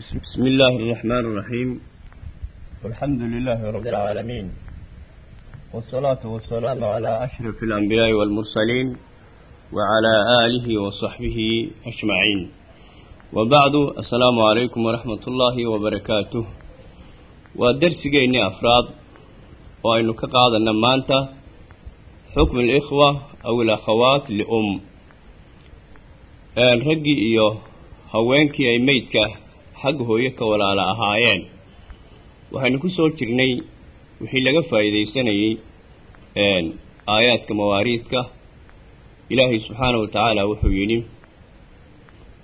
بسم الله الرحمن الرحيم والحمد لله رب العالمين والصلاة والسلام على أشرف الأنبياء والمرسلين وعلى آله وصحبه أجمعين وبعد السلام عليكم ورحمة الله وبركاته ودرس جيني أفراد وأنه كقاعدة نمانتا حكم الإخوة أو الأخوات لأم رجي إيوه haweenkii ay meydka xagga hooye ka walaala ahaayeen. Waxaynu ku soo jirnay wixii laga faa'iidaysanayey aayaadka mawaariidka. Ilaahay subxaana wa tacaala wuxuu yidhi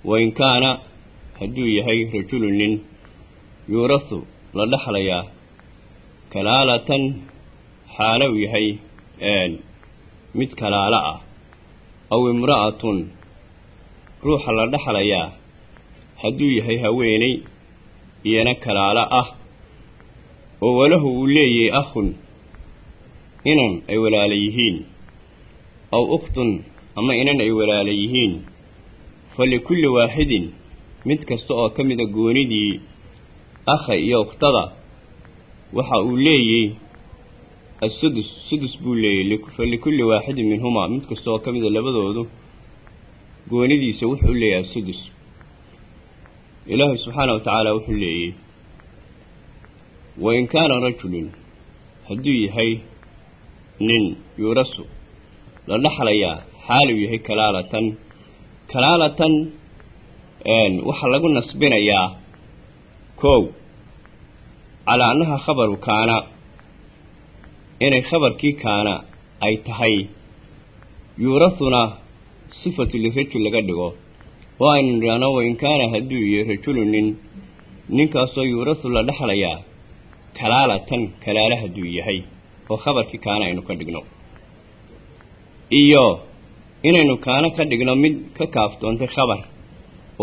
wain kaana hadduu yahay rajulu nin yuurahu la dhexlayaa kalaalatan xaalo uu yahay mid kalaalo ah aw imra'atun ruuxa la dhexlayaa hadduu yahay haweeney iyana kalaalo ah oo walahu uu leeyahay akhun inan ay walaala yihiin aw ukhtun ama inan ay walaala yihiin fa likulli waaxidin mid kasta oo ka mida goonidii akha iyo ukhtada waxa uu leeyay assudus sudus buu leeyay fa likulli waaxidin minhumaa mid kasta oo ka mida labadoodu goonidiisa wuxuu leeyahay assudus ilaahay subxaana wa tacaala wuxuu leeyey wain kaana rajulun hadduu yahay nin yuurasu la dhexlayaa xaaluu yahay kalaalatan kalaalatan waxaa lagu nasbinayaa kow calaa annaha khabaru kaana inay khabarkii kaana ay tahay yuurasuna sifatu lirajul laga dhigo oo aynu nidhaahno wain kaana hadduu yahay rajulu nin ninkaasoo yuurasu la dhexlayaa kalaalatan kalaala hadduu yahay oo khabarkii kaana aynu ka dhigno iyo inaynu kaana ka dhigno mid ka kaaftoontay khabar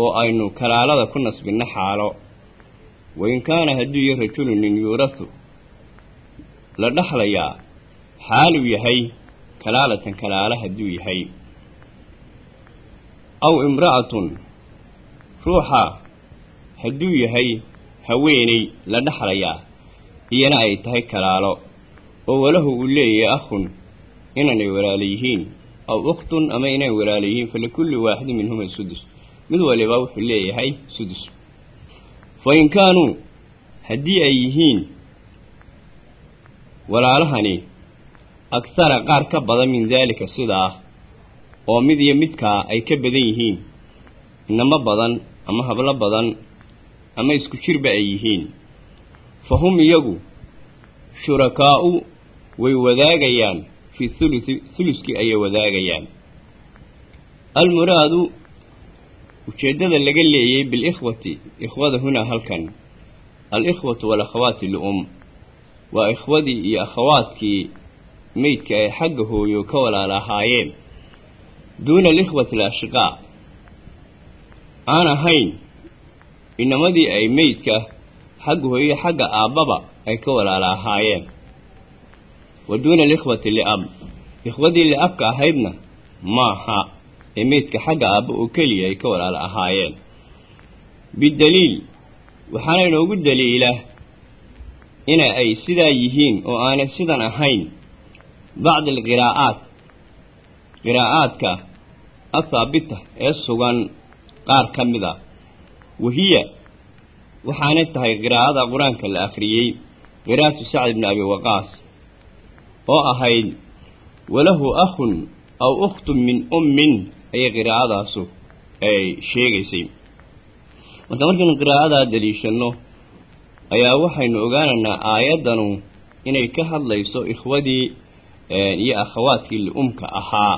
oo aynu kalaalada ku nasbinno xaalo wain kaana hadduu yahay rajulu nin yuurasu la dhexlayaa xaaluu yahay kalaalatan kalaala hadduu yahay aw imra'atun ruuxa hadduu yahay haweeney la dhexlayaa iyana ay tahay kalaalo oo walahu uu leeyahay akhun inanay walaala yihiin aw ukhtun ama inay walaala yihiin fa likulli waaxidin minhuma sudus. Mid waliba wuxuu leeyahay sudus. Fa in kaanuu haddii ay yihiin walaalahani agsara qaar ka badan min daalika sidaa oo mid iyo midkaa ay ka badan yihiin inamo badan ama hablo badan ama isku jirba ay yihiin. Fa hum iyagu shurakaa'u way wadaagayaan fii thuluthi thuluskii ayay wadaagayaan. Almuraadu ujeeddada laga leeyay bilikhwati ikhwada hunaa halkan. Alikhwatu walakhawaati lium waa ikhwadii iyo akhawaadkii meydka ay xagga hooyo ka walaalahaayeen duuna alikhwati alashiqaa aan ahayn inamadii ay meydka xagga hooye xagga aabbaba ay ka walaala ahaayeen wa duuna alikhwati liab ikhwadii liabka ahaydna maaha ee meydka xagga aabba oo keliya ay ka walaala ahaayeen bidaliil waxaana inoogu daliila ina ay sidaa yihiin oo aanay sidan ahayn bacdi alqiraa'aat qiraa'aadka athaabita ee sugan qaar ka mid a wahiya waxaanay tahay qiraa'ada qur'aanka la akhriyey qiraa'atu sacd bni abi waqaas oo ahayd walahu akhun aw ukhtun min ummin ayay qiraa'adaasu ay sheegaysay. Marka markaynu qiraa'adaa daliishanno ayaa waxaynu ogaanaynaa aayaddanu inay ka hadlayso ikhwadii iyo akhawaadkii liumka ahaa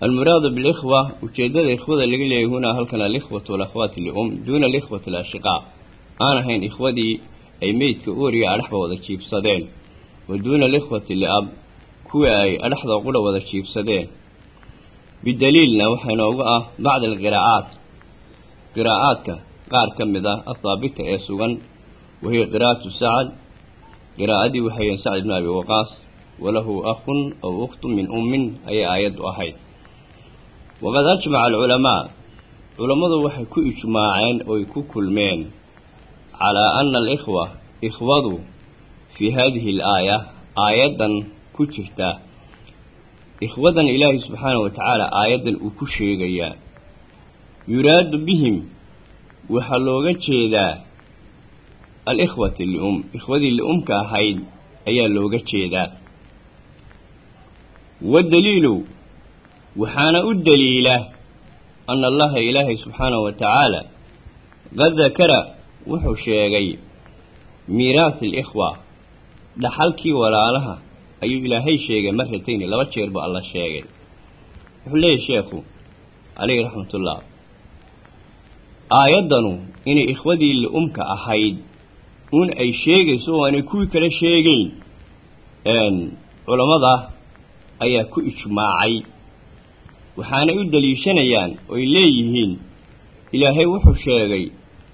almuraadu bilikhwa ujeeddada ikhwada laga leeyay hunaa halkan alikhwatu walakhawaati lium duuna alikhwati alashiqaa aan ahayn ikhwadii ay meydka uuriya adhaxba wada jiibsadeen wa duuna alikhwati liab kuwii ay adhaxda qudha wada jiibsadeen bidaliilna waxaa inoogu ah bacdi alqiraa'aat qiraa'aadka qaar ka mid ah athaabita ee sugan wahiya qiraa'atu sacad qiraa'adii waxayen sacd bni abi waqaas walahu akhun aw ukhtun min ummin ayay aayaddu ahayd waqad ajmaca alculamaa culammadu waxay ku ijmaaceen oy ku kulmeen calaa ana alikhwa ikhwadu fii haadihi alaaya aayaddan ku jirta ikhwadan ilaahay subxaanahu wa tacaala aayaddan uu ku sheegayaa yuraadu bihim waxaa looga jeedaa alikhwati lium ikhwadii liumka ahayd ayaa looga jeedaa wadaliilu waxaana u daliila ana allaha ilaahay subxaanahu wa tacaala qad dakara wuxuu sheegay miiraati alikhwa dhaxalkii walaalaha ayuu ilaahay sheegay maratayni laba jeer buu alla sheegay wuxuu leeyahy sheekhu caleyhi raxmatullah aayaddanu inay ikhwadii li-umka ahayd un ay sheegayso oo aanay kuwii kale sheegeyn culammada ayaa ku ijmaacay waxaanay u daliishanayaan oy leeyihiin ilaahay wuxuu sheegay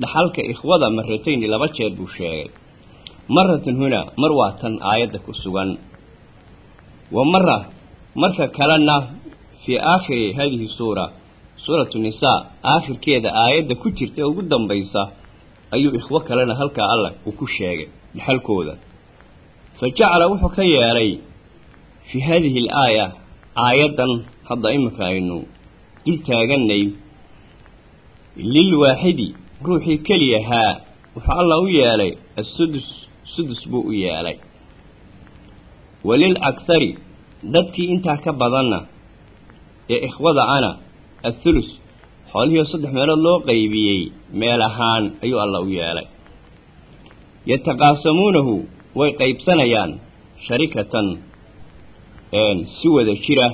dhaxalka ikhwada maratayni laba jeer buu sheegay. Maratan hunaa mar waa tan aayadda ku sugan. Wa mara marka kalena fii aakhiri hadihi suura suuratu nisaa aakhirkeeda aayadda ku jirta ee ugu dambaysa ayuu ikhwo kalena halkaa allah uu ku sheegay dhaxalkooda. Fa jacala wuxuu ka yeelay fii haadihi alaaya aayaddan hadda iminka aynu dul taaganay lilwaaxidi ruuxii keliyahaa wuxuu allah u yeelay assudus sudus buu u yeelay. Walil akhari dadkii intaa ka badanna ee ikhwada ana athulus xoolihiio saddex meelood loo qaybiyey meel ahaan ayuu alla u yeelay. Yataqaasamuunahu way qaybsanayaan sharikatan si wada jira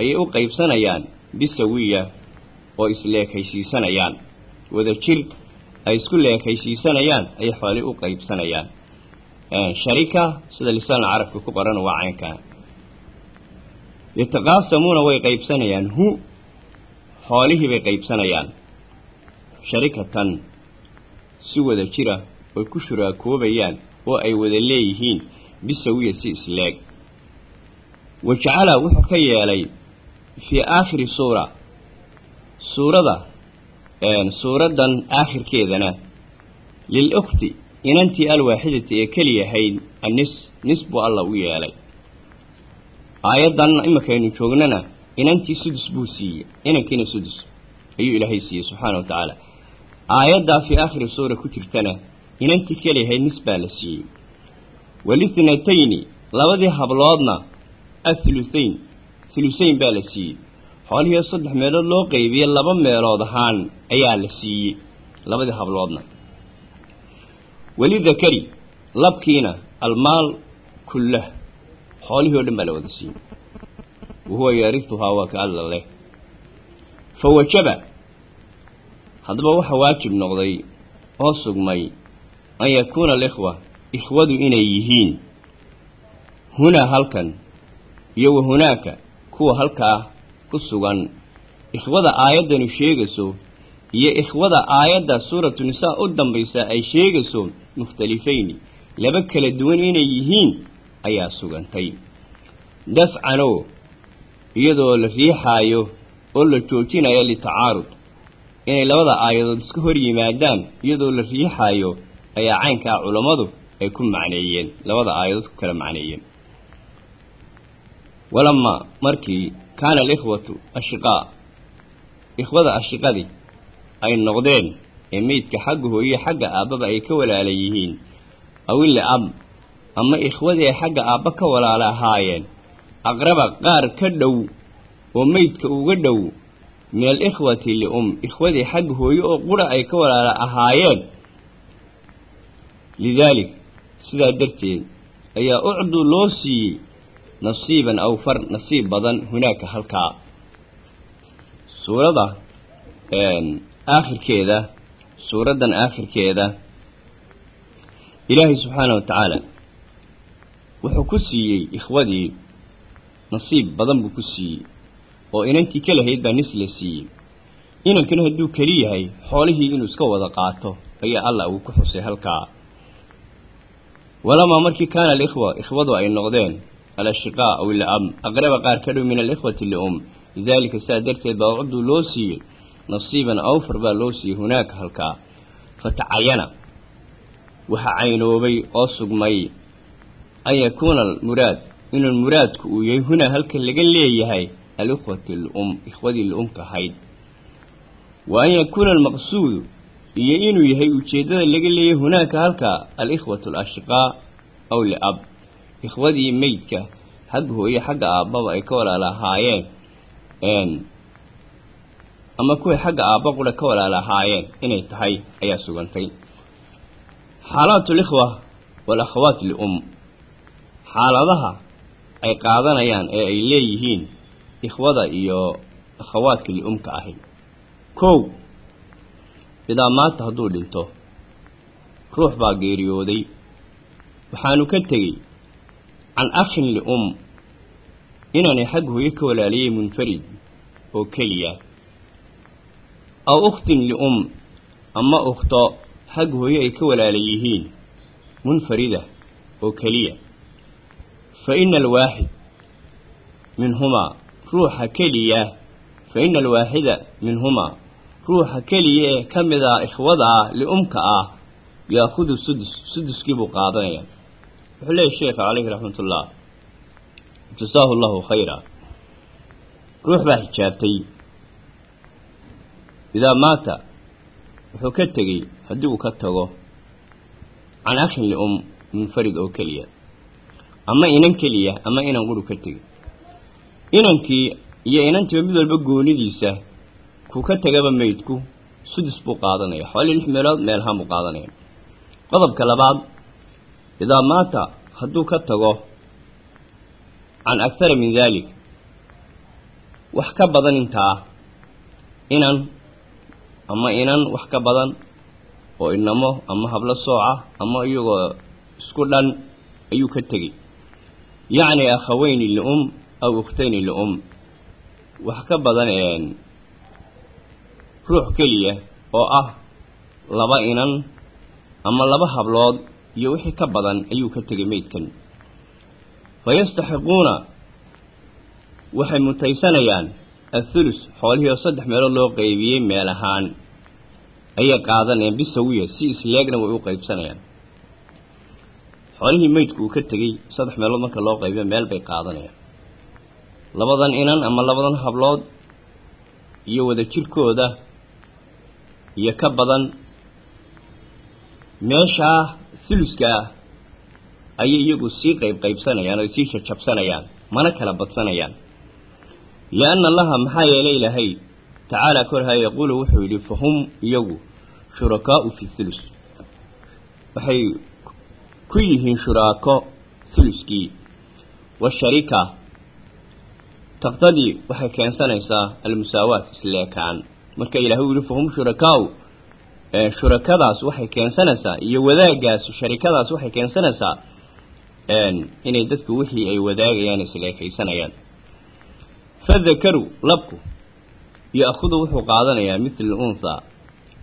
ayay u qaybsanayaan bisawiya oo isleekaysiisanayaan wada jir ay isku leekaysiisanayaan ayay xoolihii u qaybsanayaan. Sharika sida lisaan carabka ku qoran waa caynkaa yataqaasamuuna way qaybsanayaan hu xoolihii bay qaybsanayaan. Sharikatan si wada jira oy ku shuraakoobayaan oo ay wada leeyihiin bisawiya si isleeg wa jacala wuxuu ka yeelay fii aakhiri suura suurada suuraddan aakhirkeedana lil ukhti inantii alwaaxidati ee keliyahayd anis nis buu alla u yeelay aayaddan iminkaynu joognana inantii sudus buu siiyey inankiina sudus ayuu ilaahay siiyey subxaana wa tacaala aayaddaa fii aakhiri suura ku jirtana inantii keliyahayd nis baa la siiyey walithnatayni labadii habloodna athuluthayn thulusayn baa la siiyey. Xoolihii saddex meelood loo qaybiyey laba meelood ahaan ayaa la siiyey labadii habloodna. Welidakari labkiina almaal kullah xoolihii o dhan baa la wada siiyey. Wahuwa yaarihuhaa waa ka alla leh. Fa wajaba haddaba waxa waajib noqday oo sugmay an yakuuna alikhwa ikhwadu inay yihiin. Hunaa halkan iyo wa hunaaka kuwa halkaa ku sugan. Ikhwada aayaddanu sheegayso iyo ikhwada aayadda suuratu nisaa u dambaysa ay sheegayso mukhtalifayni. Laba kala duwan inay yihiin ayaa sugantay. Dafcanoo iyadoo la riixaayo oo la joojinayo litacaarud. Inay labada aayadood iska hor yimaadaan iyadoo la riixaayo ayaa caynkaa culammadu ay ku macneeyeen. Labada aayadood ku kala macneeyeen walamaa markii kaana alikhwatu ashiqaa ikhwada ashiqadii ay noqdeen ee meydka xagga hooye xagga aabbaba ay ka walaala yihiin awille ab ama ikhwadii ay xagga aabba ka walaala ahaayeen aqraba qaar ka dhow oo meydka uga dhow min alikhwati lium ikhwadii xagga hooye oo qura ay ka walaala ahaayeen. Lidaalik sidaa darteed ayaa ucdu loo siiyey nasiiban awfar nasiib badan hunaaka halkaa. Suurada aakhirkeeda suuraddan aakhirkeeda ilaahay subxaana wa tacaala wuxuu ku siiyey ikhwadii nasiib badan buu ku siiyey oo inantii ka lahayd baa nis la siiyey. Inankana hadduu keli yahay xoolihii inuu iska wada qaato ayaa allah uu ku xusay halkaa. Walamaa markii kaana alikhwa ikhwadu ay noqdeen alashiqaa aw ilab aqraba qaar ka dhow min alikhwati lium lidaalika sidaa darteed baa ucduu loo siiyey nasiiban awfar baa loo siiyey hunaaka halkaa fatacayana waxaa caynoobay oo sugmay an yakuuna almuraad inuu muraadku uu yahay hunaa halka laga leeyahay alikhwati lum ikhwadii la-umka ahayd wa an yakuuna almaqsuudu iyo inuu yahay ujeeddada laga leeyahay hunaaka halka alikhwatu alashiqaa aw liab ikhwadii meydka xagga hooye xagga aabbaba ay ka walaalahaayeen. Ama kuway xagga aabba qura ka walaalahaayeen inay tahay ayaa sugantay. Xaalaatu likhwa walakhawaat lium xaaladaha ay qaadanayaan ee ay leeyihiin ikhwada iyo akhawaadka li-umka ahi. Kow idaa maata hadduu dhinto ruux baa geeriyooday. Waxaanu ka tegey can akhin lium inaanay xag hooyo ka walaaliyey munfarid oo keliya. Aw ukhtin lium ama ukhto xag hooyo ay ka walaala yihiin munfarida oo keliya. Fa ina alwaaxid minhumaa ruuxa keliya. Fa ina alwaaxida minhumaa ruuxa keliya ee ka mid ah ikhwada ah liumka ah yaakudu sudus suduskii buu qaadanaya wuxuu leeyahy sheekha calayhi raxmatullah jasaahu llahu khayra. Ruux baa xijaabtay idaa maata wuxuu ka tegey haddii uu ka tago can akhin lium munfarid oo keliya. Ama inan keliya ama inan quru ka tegey. Inankii iyo inantiiba mid walba goonidiisa kuu ka tegaba meydku sudus buu qaadanaya. Xoolii lix meelood meelhaan buu qaadanaya. Qodobka labaad idaa maata hadduu ka tago can akhara min daalik wax ka badan intaa inan ama inan wax ka badan oo inamo ama hablo sooca ama iyagoo isku dhan ayuu ka tegey yacni akhaweyni lium aw ukhtayni lium wax ka badan ruux keliya oo ah laba inan ama laba hablood iyo wixii ka badan ayuu ka tegay meydkan fa yastaxiquuna waxay mutaysanayaan athulus xoolihii oo saddex meelood loo qaybiyey meel ahaan ayay qaadanayaan bisawiya si isleegna way u qaybsanayaan. Xoolihii meydku uu ka tegey saddex meelood marka loo qaybiyo meel bay qaadanayaan. Labadan inan ama labadan hablood iyo wada jirkooda iyo ka badan meeshaa thuluska ah ayay iyagu sii qayb qaybsanayaan oo sii jajabsanayaan mana kala badsanayaan. lianna allaha maxaa yeelay ilaahay tacaala korhaya yaquulu wuxuu yidhi fahum iyagu shurakaau fi thulus waxay ku yihiin shuraako thuluskii washarika taqtadii waxay keensanaysaa almusaawaat isleekaan. Marka ilahay uu yihi fahum shurakaau shurakadaas waxay keensanaysaa iyo wadaagaas sharikadaas waxay keensanaysaa inay dadku wixii ay wadaagayaan isleekaysanayaan fadakaru labku yo-ahudu wuxuu qaadanayaa mithla unthaa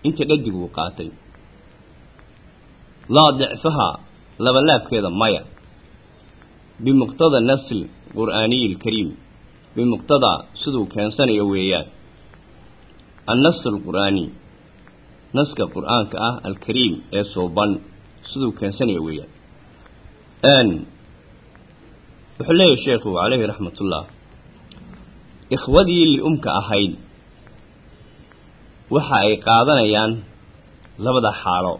inta dhadigu uu qaatay. Laa dicfaha labalaabkeeda maya. Bimuqtada nasl qur'aaniyi alkariim bimuqtadaa siduu keensanayo weeyaan. Annas alqur'aani naska qur'aanka ah alkariim ee suuban siduu keensanayo weeyaan. Wuxuu leeyahay sheekhu calayhi raxmatullah ikhwadii liumka ahayd waxa ay qaadanayaan labada xaalo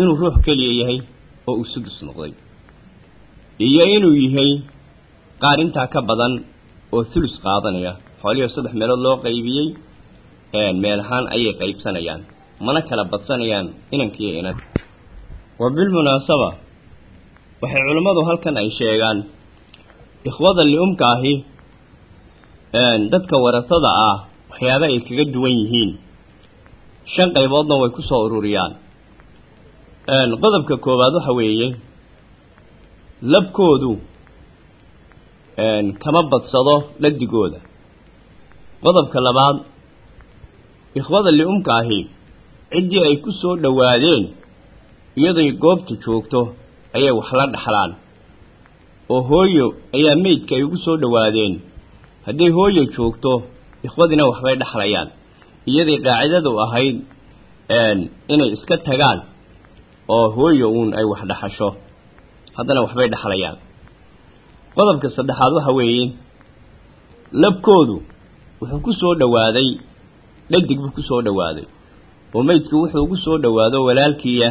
inuu ruux keliya yahay oo uu sudus noqday iyo inuu yahay qaar intaa ka badan oo thulus qaadanaya. Xoolihii saddex meelood loo qaybiyey meel ahaan ayay qaybsanayaan mana kala badsanayaan inankiiyo inan wa bilmunaasaba waxay culimmadu halkan ay sheegaan ikhwada liumka ahi dadka warasada ah waxyaaba ay kaga duwan yihiin. Shan qayboodna way ku soo ururiyaan. Qodobka koowaad waxa weeye labkoodu kama badsado dhadigooda qodobka labaad ikhwada liumka ahi ciddii ay ku soo dhowaadeen iyaday goobta joogto ayay wax la dhaxlaan. Oo hooyo ayaa meydka ay ugu soo dhowaadeen. Hadday hooyo joogto ikhwadina waxbay dhexlayaan iyadii qaacidadu ahayd inay iska tagaan oo hooyo uun ay wax dhaxasho. Haddana waxbay dhexlayaan qodobka saddexaad waxa weeye labkoodu wuxuu ku soo dhowaaday dhadig buu ku soo dhowaaday oo maydkii wuxuu ugu soo dhowaado walaalkiiya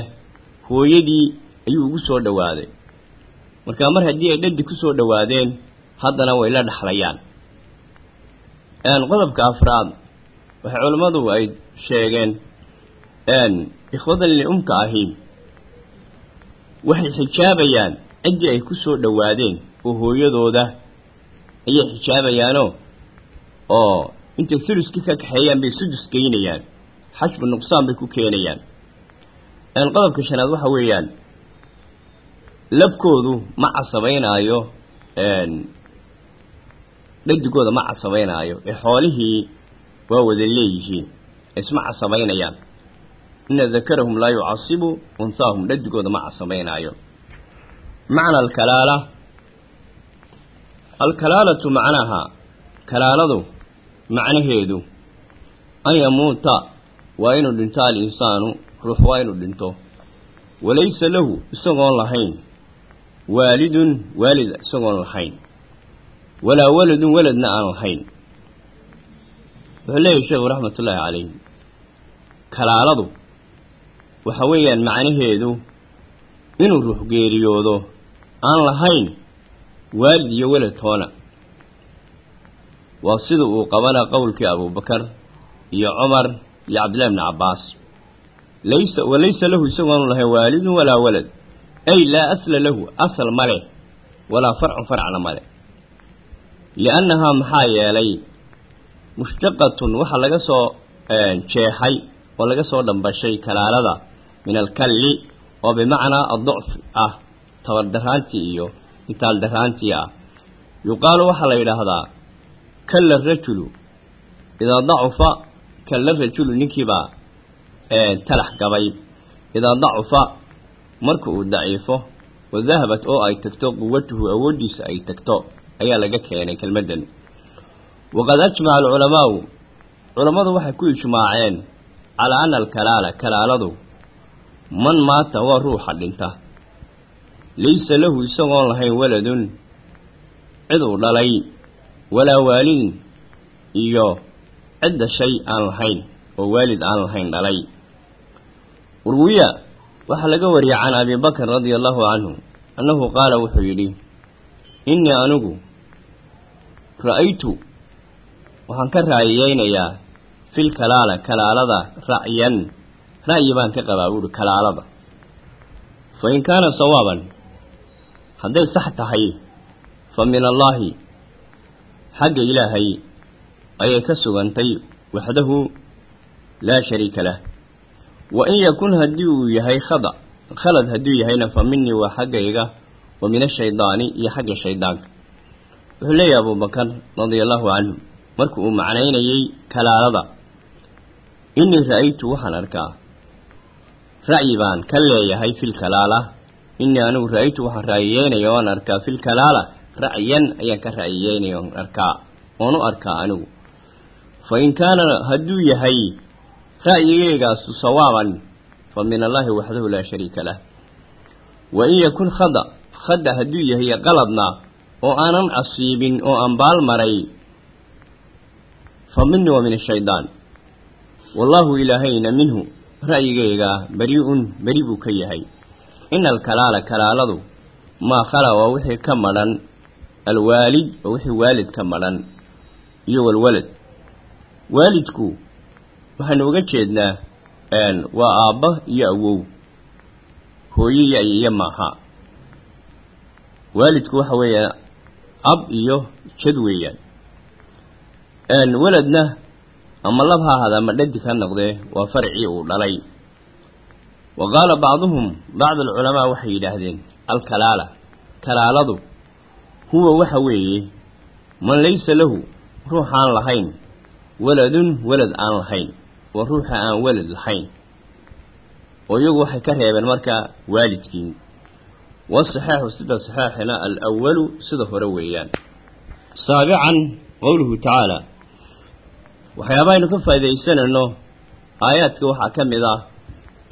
hooyadii ayuu ugu soo dhowaaday. Markaa mar haddii ay dhadig ku soo dhowaadeen haddana way la dhexlayaan qodobka afraad waxay culammadu ay sheegeen ikhwadan li-umka ahi waxay xijaabayaan ciddii ay ku soo dhowaadeen oo hooyadooda ayay xijaabayaanoo oo intay thuluskii ka kaxeeyaan bay sudus geynayaan xajbu nuqsaan bay ku keenayaan. Qodobka shanaad waxa weeyaan labkoodu ma casabaynaayo dhadigooda ma casabaynaayo ee xoolihii waa wada leeyihiin isma casabaynayaan. Ina dakarahum laa yucasibu unhaahum dhadigooda ma casabaynaayo. Macna alkalaala alkalaalatu macnaha kalaaladu macnaheedu an yamuuta waa inuu dhinto al-insaanu ruux waa inuu dhinto. Walaysa lahu isagoon lahayn. Waalidun waalid isagoon lahayn. Walaa waladun waladna aan lahayn. Wuxuu leeyahy sheekhu raxmatullaahi calayh kalaaladu waxa weeyaan macnaheedu inuu ruux geeriyoodo aan lahayn waalid iyo welad toona. Waa sida uu qabana qowlkii abuubakar iyo cumar iyo cabdillahi bni cabbaas laysa walaysa lahu isagoonu lahayn waalidun walaa walad ay laa asla lahu asal male walaa farcun farcna male liannahaa maxaa yeelay mushtaqatun waxaa laga soo jeexay oo laga soo dhambashay kalaalada min alkalli oo bimacnaa adducf ah tabardaraantii iyo intaaldarraantii ah yuqaalu waxaa la yidhaahdaa kalla rajulu idaa dacufa kalla rajulu ninkiibaa talax gabay idaa dacufa marka uu daciifo wa dahabat oo ay tagto quwatuhu awooddiisa ay tagto ayaa laga keenay kelmaddan waqad ajmaca alculamaau culammadu waxay ku ijmaaceen calaa ana alkalaala kalaaladu man maata waa ruuxa dhinta laysa lahu isagoon lahayn waladun cid uu dhalay walaa waalidin iyo cidda shay aan lahayn oo waalid aan lahayn dhalay urwiya waxaa laga wariyay can abi bakr radia allahu canhu annahu qaala wuxuu yidhi innii anigu ra'aytu waxaan ka raayiyeynayaa fil kalaala kalaalada ra'yan ra'yi baan ka qabaa buuhi kalaalada fa in kaana sawaaban hadday sax tahay fa min allaahi xagga ilaahay ayay ka sugantay waxdahu laa shariika lah. Wa in yakun haddii uu yahay khada khalad hadduu yahayna fa minii waa xaggayga wa min ashaydaani iyo xagga shaydaanka wuxuu leeyahay abubakar radia allahu canhu marka uu macnaynayey kalaalada innii ra'aytu waxaan arkaa ra'yi baan ka leeyahay fil kalaala. Innii anigu ra'aytu waxaan ra'yiyeynaya oan arkaa fil kalaala. Ra'yan ayaan ka ra'yiyeynaya oon arkaa oon u arkaa anigu fa in kaana hadduu yahay ra'yigeygaasu sawaaban fa min allaahi waxdahu laa shariika lah wa in yakun khada khada hadduu yahay qaladna oo aanan casiibin oo aan baal maray fa minii wa min ashaydaan wallaahu ilaahayna minhu ra'yigayga beri-un beri buu ka yahay ina alkalaala kalaaladu maa khala waa wixii ka madhan alwaalid waa wixii waalid ka madhan iyo walwalad waalidku waxaynu uga jeednaa waa aabba iyo awow. Hooyo iyo ayeeyo maaha. Waalidku waxa weeyaa ab iyo jad weeyaan. Weladna ama lab ha ahaada ama dhadig ha noqdee waa farcii uu dhalay. Wa qaala bacduhum bacd alculamaa waxay yidhaahdeen alkalaala kalaaladu huwa waxa weeye man laysa lahu ruuxaan lahayn waladun walad aan lahayn waa ruuxa aan walad lahayn. Oo iyagu waxay ka reebeen markaa waalidkii wasaxeexu sida saxeexina alwalu sida hore weeyaan. Saabican qowluhu tacaala. Waxyaaba aynu ka faaidaysanayno aayaadka waxaa ka mid ah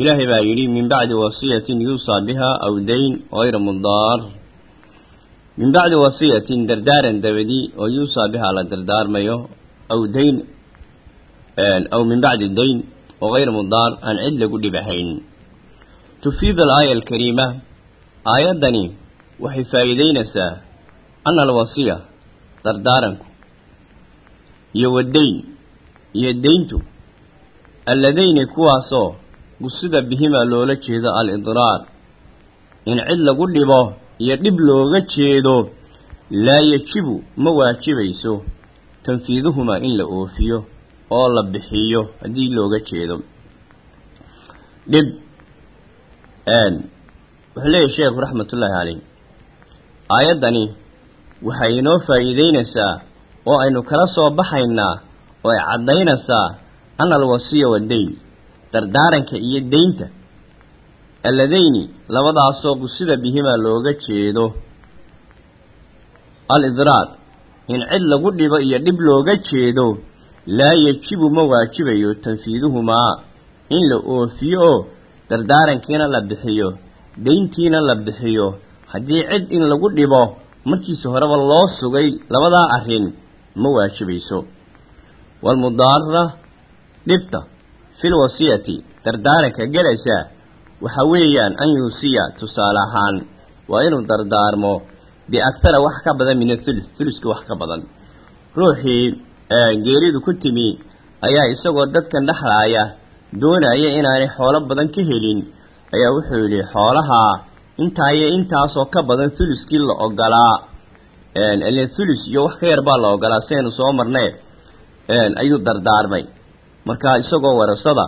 ilaahay baa yidhi min bacdi wasiyatin yuusaa biha aw dayn hayra mudaar min bacdi wasiyatin dardaaran dabadii oo yuusaa bihaa la dardaarmayo aw aw min bacdi dayn oo hayra mudaar aan cid lagu dhibahayn. Tufiid alaaya alkariima aayaddani waxay faa'iidaynaysaa ana alwasiya dardaaranku iyo wadayn iyo dayntu alladayni kuwaasoo gusida bihimaa loola jeedo al-idraar. In cid lagu dhibo iyo dhib looga jeedo laa yajibu ma oo la bixiyo. Haddii looga jeedo. Dhib wuxuu leeyahy sheekhu raxmatullaahi caleyh aayaddani waxay inoo faa'iideynaysaa oo aynu kala soo baxaynaa oo ay caddaynaysaa ana alwasiya wadayn dardaaranka iyo deynta. Alladayni labadaasoo gusida bihimaa looga jeedo. Al-idraar in cid lagu dhibo iyo dhib looga jeedo laa yajibu ma waajibayo tanfiiduhumaa in la oofiyo oo dardaarankiina la bixiyo deyntiina la bixiyo haddii cid in lagu dhibo markiisa horeba loo sugay labadaa arrin ma waajibayso walmudaara dhibta fil wasiyati dardaaranka gelaysaa waxa weeyaan an yuusiya tusaale ahaan waa inuu dardaarmo biakhara wax ka badan min athulus thuluska wax ka badan ruuxii geeridu ku timi ayaa isagoo dadkan dhexlaaya doonaya inaanay xoolo badan ka helin. Ayaa wuxuu yidhi xoolahaa intaayo intaasoo ka badan thuluskii la ogolaa thulus iyo wax ka yar baa la ogolaa siaynu soo marnay. Ayuu dardaarmay. Markaa isagoo warasada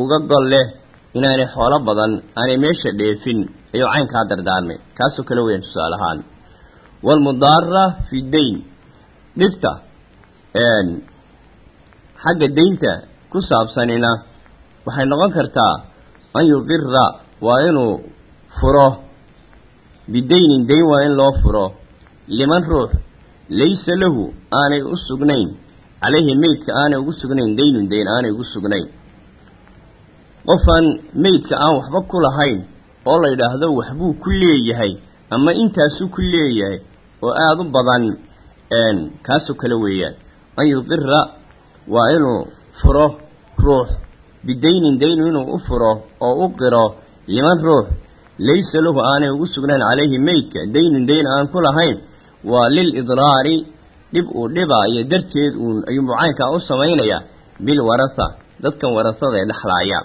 uga gol leh inaanay xoolo badan aanay meesha dheefin ayuu caynkaa dardaarmay. Kaasoo kale weyan tusaale ahaan. Walmudaara fi dayn dhibta xagga deynta ku saabsanina waxay noqon kartaa an yuqira waa inuu furo. Bidaynin dayn waa in loo furo. Liman ruux laysa lahu aanay u sugnayn. Calayhi meydka aanay ugu sugnayn daynun dayn aanay ugu sugnayn. Qofaan meydka aan waxba ku lahayn oo la yidhaahdo waxbuu ku leeyahay ama intaasuu ku leeyahay oo aada u badan kaasoo kale weeyaan an yuqira waa inuu furo ruux. Bidaynin daynu inuu u furo oo u qiro liman ruux laysa lahu aanay ugu sugnayn calayhi meydka daynun dayn aan ku lahayn waa lil idraari dhib uu dhibaayo darteed uun ayuu mucaynkaa u samaynayaa bil waratha dadkan warasada ee dhexlaaya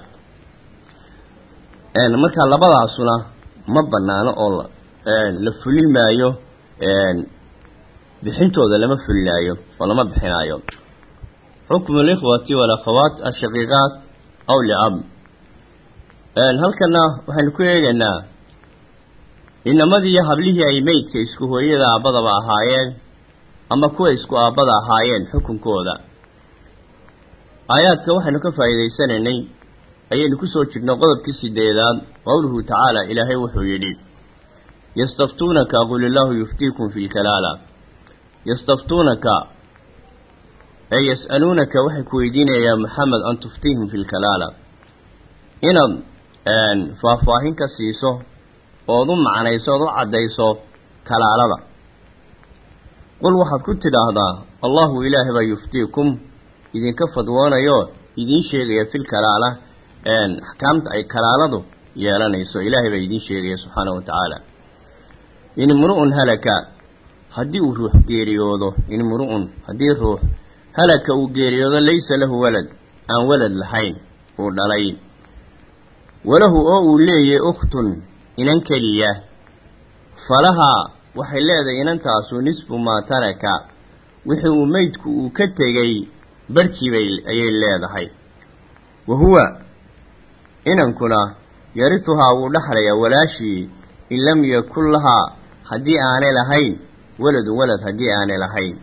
markaa labadaasuna ma banaano oo la fulin maayo bixintooda lama fulinaayo oo lama bixinaayo. Xukmu likhwati walakhawaat ashaqiiqaat aw licab halkana waxaynu ku eegaynaa inamadii iyo hablihii ay meydka isku hooyada aabbadaba ahaayeen ama kuwa isku aabbada ahaayeen xukunkooda. Aayaadka waxaynu ka faa'iidaysanaynay ayaynu ku soo jirnay qodobkii sideedaad qowluhu tacaala ilaahay wuxuu yidhi yastaftuunaka qul illaahu yuftiikum fi lkalaala yastaftuunaka ee yas'aluunaka waxay ku weydiinayaan maxamed an tuftiihim fi lkalaala inaad faahfaahin ka siiso ood u macnayso ood u caddayso kalaalada. Qul waxaad ku tidhaahdaa allahu ilaahay baa yuftiikum idinka fadwoonayo idiin sheegaya fil kalaala. Axkaamta ay kalaaladu yeelanayso ilaahay baa idiin sheegaya subxaanahu wa tacaala. In imru'un halaka haddii uu ruux geeriyoodo in imru'un haddii ruux halaka uu geeriyoodo laysa lahu walad aan walad lahayn uu dhalay. Walahu oo uu leeyahay ukhtun inan keliya. Falahaa waxay leedahay inantaasu nisfu maa taraka. Wixii uu meydku uu ka tegay barhkiibay ayay leedahay. Wa huwa inankuna yarisuhaa wuu dhexlayaa walaashii in lam yakun lahaa haddii aanay lahayn waladun walad haddii aanay lahayn.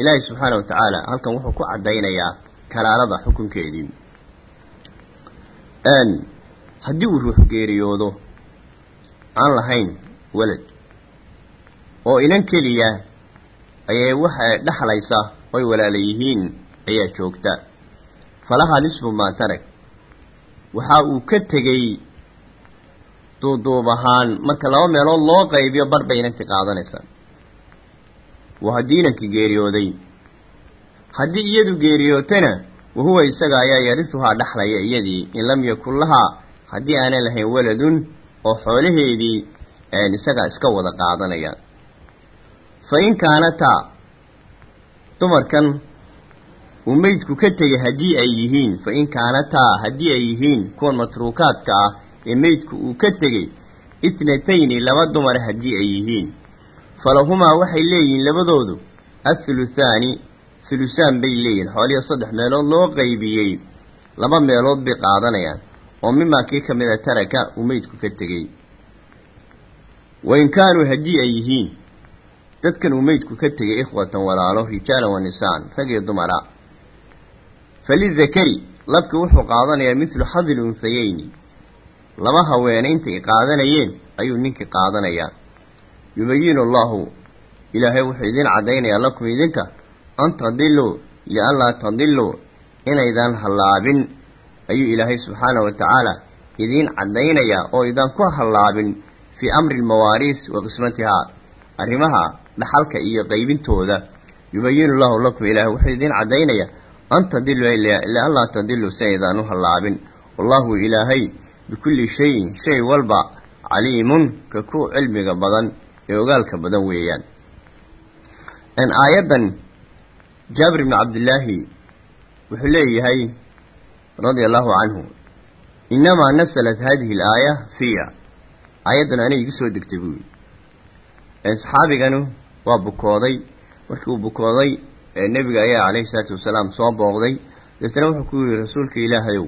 Ilaahay subxaana wa tacaala halkan wuxuu ku caddaynayaa kalaalada xukunkeedii. Haddii uu ruux geeriyoodo aan lahayn walad oo inan keliya ayay waxa dhexlaysa oy walaala yihiin ayaa joogta. Falahaa nisfu maa tarag waxa uu ka tegey duuduub ahaan marka laba meelood loo qaybiyo bar bay inanti qaadanaysaa. Waa haddii geeriyooday haddii iyadu geeriyootana wahuwa isaga ayaa yarisuhaa dhexlaya iyadii in lam yakun lahaa haddii aanay lahayn waladun oo xoolaheedii isagaa iska wada qaadanaya. Fa in kaanataa dumarkan uu meydku ka tegay haddii ay yihiin fa in kaanataa haddii ay yihiin kuwan matruukaadka ah ee meydku uu ka tegey itnatayni laba dumar haddii ay yihiin. Falahumaa waxay leeyihiin labadoodu athuluthaani thulusaan bay leeyihiin. Xoolihi saddex meelood loo qaybiyey laba meelood bay qaadanayaan oo mimaa kii ka mid a taraka uu meydku ka tegey. Wain kaanuu haddii ay yihiin dadkan uu meydku ka tegay ikhwatan walaalo rijaalan wa nisaan rag iyo dumara. Falidakari labka wuxuu qaadanayaa midlu xadil unsayeyni laba haweene intay qaadanayeen ayuu ninkii qaadanayaa. Yubayinu allahu ilaahay wuxuu idiin caddaynayaa lakum idinka an tadiluu lianlaa tadiluu inaydan hallaabin. Ayuu ilaahay subxaanahu wa tacaala idiin caddaynayaa oo idaan ku hallaabin fii amri almawaariis wa qismatihaa arrimaha dhaxalka iyo qaybintooda. Yubayinu llahu lakum ilaahay wuxuu idiin caddaynayaa an tadiluu lianlaa tadiluu si aydaan u hallaabin. Wallahu ilaahay bikulli shayin shay walba caliimun ka ku cilmiga badan ee ogaalka badan weeyaan aayaddan jaabir ibni cabdillaahi wuxuu leeyahay radia allahu canhu inamaa nasalat hadihi alaaya fiya aayaddan anay igu soo degtay buu yidhi saxaabiganu waa bukooday markii uu bukooday nebiga ayaa calayhi salaatu wasalaam soo booqday deetana wuxuu ku yidhi rasuulka ilaahayow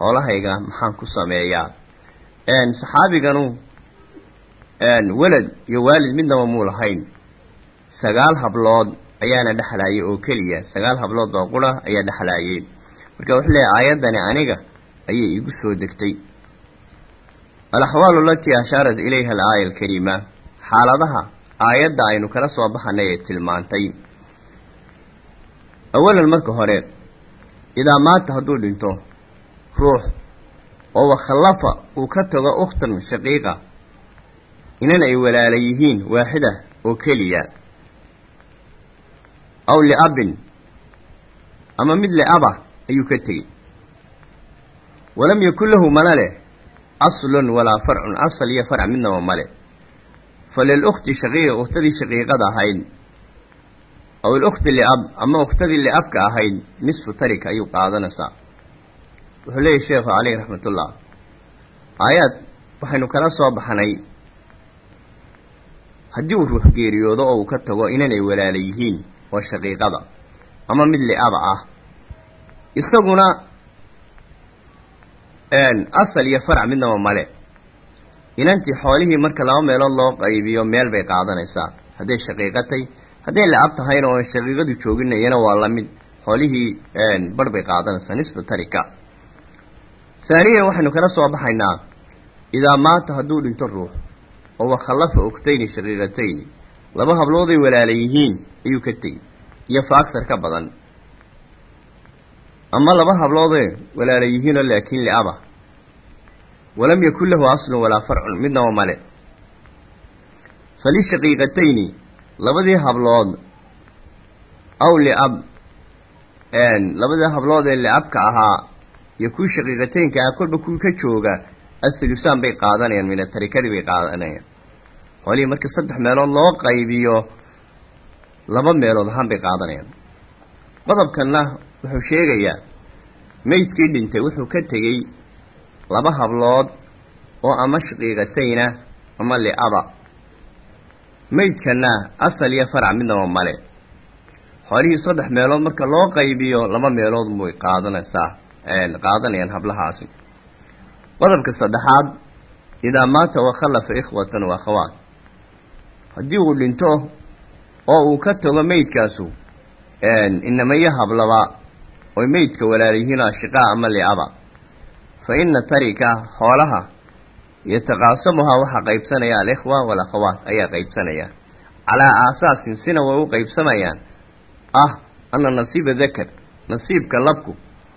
xoolahayga maxaan ku sameeyaa. Saxaabiganu welad iyo waalid midnaba muu lahayn. Sagaal hablood ayaana dhexlaayay oo keliya. Sagaal hablood oo qura ayaa dhexlaayeen marka wuxuu leeyahy aayaddani aniga ayay igu soo degtay. Alaxwaalu alatii ashaarat ilayha alaaya alkariima xaaladaha aayadda aynu kala soo baxanay ee tilmaantay. Awalan marka hore idaa maata hadduu dhinto ruux oo wakhallafa uu ka tago ukhtan shaqiiqa inan ay walaala yihiin waaxida oo keliya. Aw liabin ama mid liaba ayuu ka tegey. Walam yakun lahu mana leh aslun walaa farcun asal iyo farc midnaba male falilukti shaqiiqa ukhtadii shaqiiqada ahayd aw ilukhti liab ama ukhtadii liabka ahayd nisfu tarika ayuu qaadanaysaa wuxuu leeyahy sheekhu caleyhi raxmatullah. Aayaad waxaynu kala soo baxnay. Haddii uu ruux geeriyoodo oo uu ka tago inanay walaala yihiin oo shaqiiqada ama mid liaba ah. Isaguna asal iyo farac midnaba male. Inantii xoolihii marka laba meelood loo qaybiyo meel bay qaadanaysaa. Hadday shaqiiqatay hadday lacab tahayna oon shaqiiqadu jooginayana waa la mid. Xoolihii bar bay qaadanaysaa nisfu tarika haaniyan waxaynu kala soo baxaynaa. Idaa maata hadduu dhinto ruux oo wakhallafa ogtayni shaqiiqatayni laba hablooday walaala yihiin ayuu ka tegey iyo fa agtar ka badan. Ama laba habloodee walaala yihiinoo laakiin liaba. Walam yakun lahu aslun walaa farcun midnaba male. Falishaqiiqatayni labadii hablood aw liab labadii hablood ee liabka ahaa iyo kuwii shaqiiqataynka ah kolba kuwii ka jooga athulusaan bay qaadanayaan mina tarikadii bay qaadanayaan. Xoolihii marka saddex meelood loo qaybiyo laba meelood ahaan bay qaadanayaan. Qodobkanna wuxuu sheegayaa meydkii dhintay wuxuu ka tegey laba hablood oo ama shaqiiqatayna ama liaba. Meydkanna asal iyo farac midnaba male xoolihii saddex meelood marka loo qaybiyo laba meelood bay qaadanaysaa qaadanayaan hablahaasi. Qodobka saddexaad idaa maata wakhallafa ikhwatan wa akhawaat haddii uu dhinto oo uu ka tago meydkaasu inamayo hablaba oy meydka walaalayihiin ashiqaa ama liaba. Fa ina tarika xoolaha yotaqaasamuhaa waxaa qaybsanaya alikhwa walakhawaat ayaa qaybsanaya. Calaa aasaasin sina way u qaybsamayaan. Ah ana nasiiba dakar nasiibka labku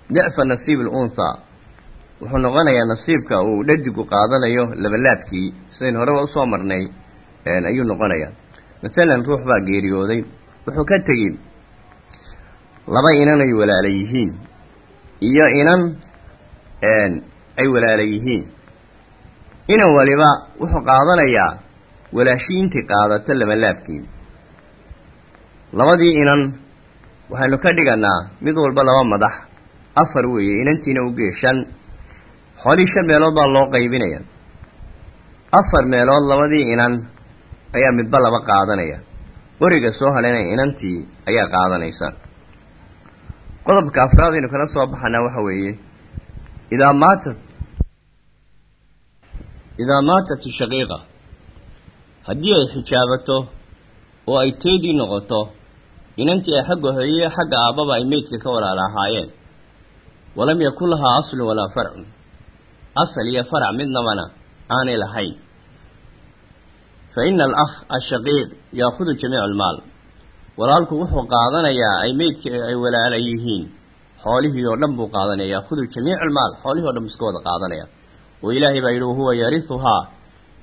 dicfa nasiib alunhaa wuxuu noqonayaa nasiibka uu dhadigu qaadanayo labalaabkii sidayn horeba u soo marnay ayuu noqonayaa. Masalan ruux baa geeriyooday. Wuxuu ka tegi laba inan ay walaala yihiin iyo inan ay walaala yihiin. Inan waliba wuxuu qaadanayaa walaashiintii qaadato labalaabkii. Labadii inan waxaynu ka dhiganaa mid walba laba madax afar weeye inantiina ugee shan xoolii shan meelood baa loo qaybinaya. Afar meelood labadii inan ayaa midba laba qaadanaya. Weriga soo hadhayna inantii ayaa qaadanaysa. Qodobka afraad aynu kala soo baxanaa waxa weeye idaa maatat idaa maatat shaqiiqa haddii ay xijaabato oo ay teedii noqoto inantii ay xagga hooye xagga aabbaba ay meydka ka walaala ahaayeen walam yakun lahaa aslun walaa farcun asal iyo farac midnabana aanay lahayn. Fa ina alakh ashaqiiq yaakudu jamiica almaal walaalku wuxuu qaadanayaa ay meydka ay walaala yihiin. Xoolihii oo dhan buu qaadanaya yaakudu jamiica almaal xoolihii o dhan buu iska wada qaadanaya. Oo ilaahay baa yidhi wahuwa yarihuhaa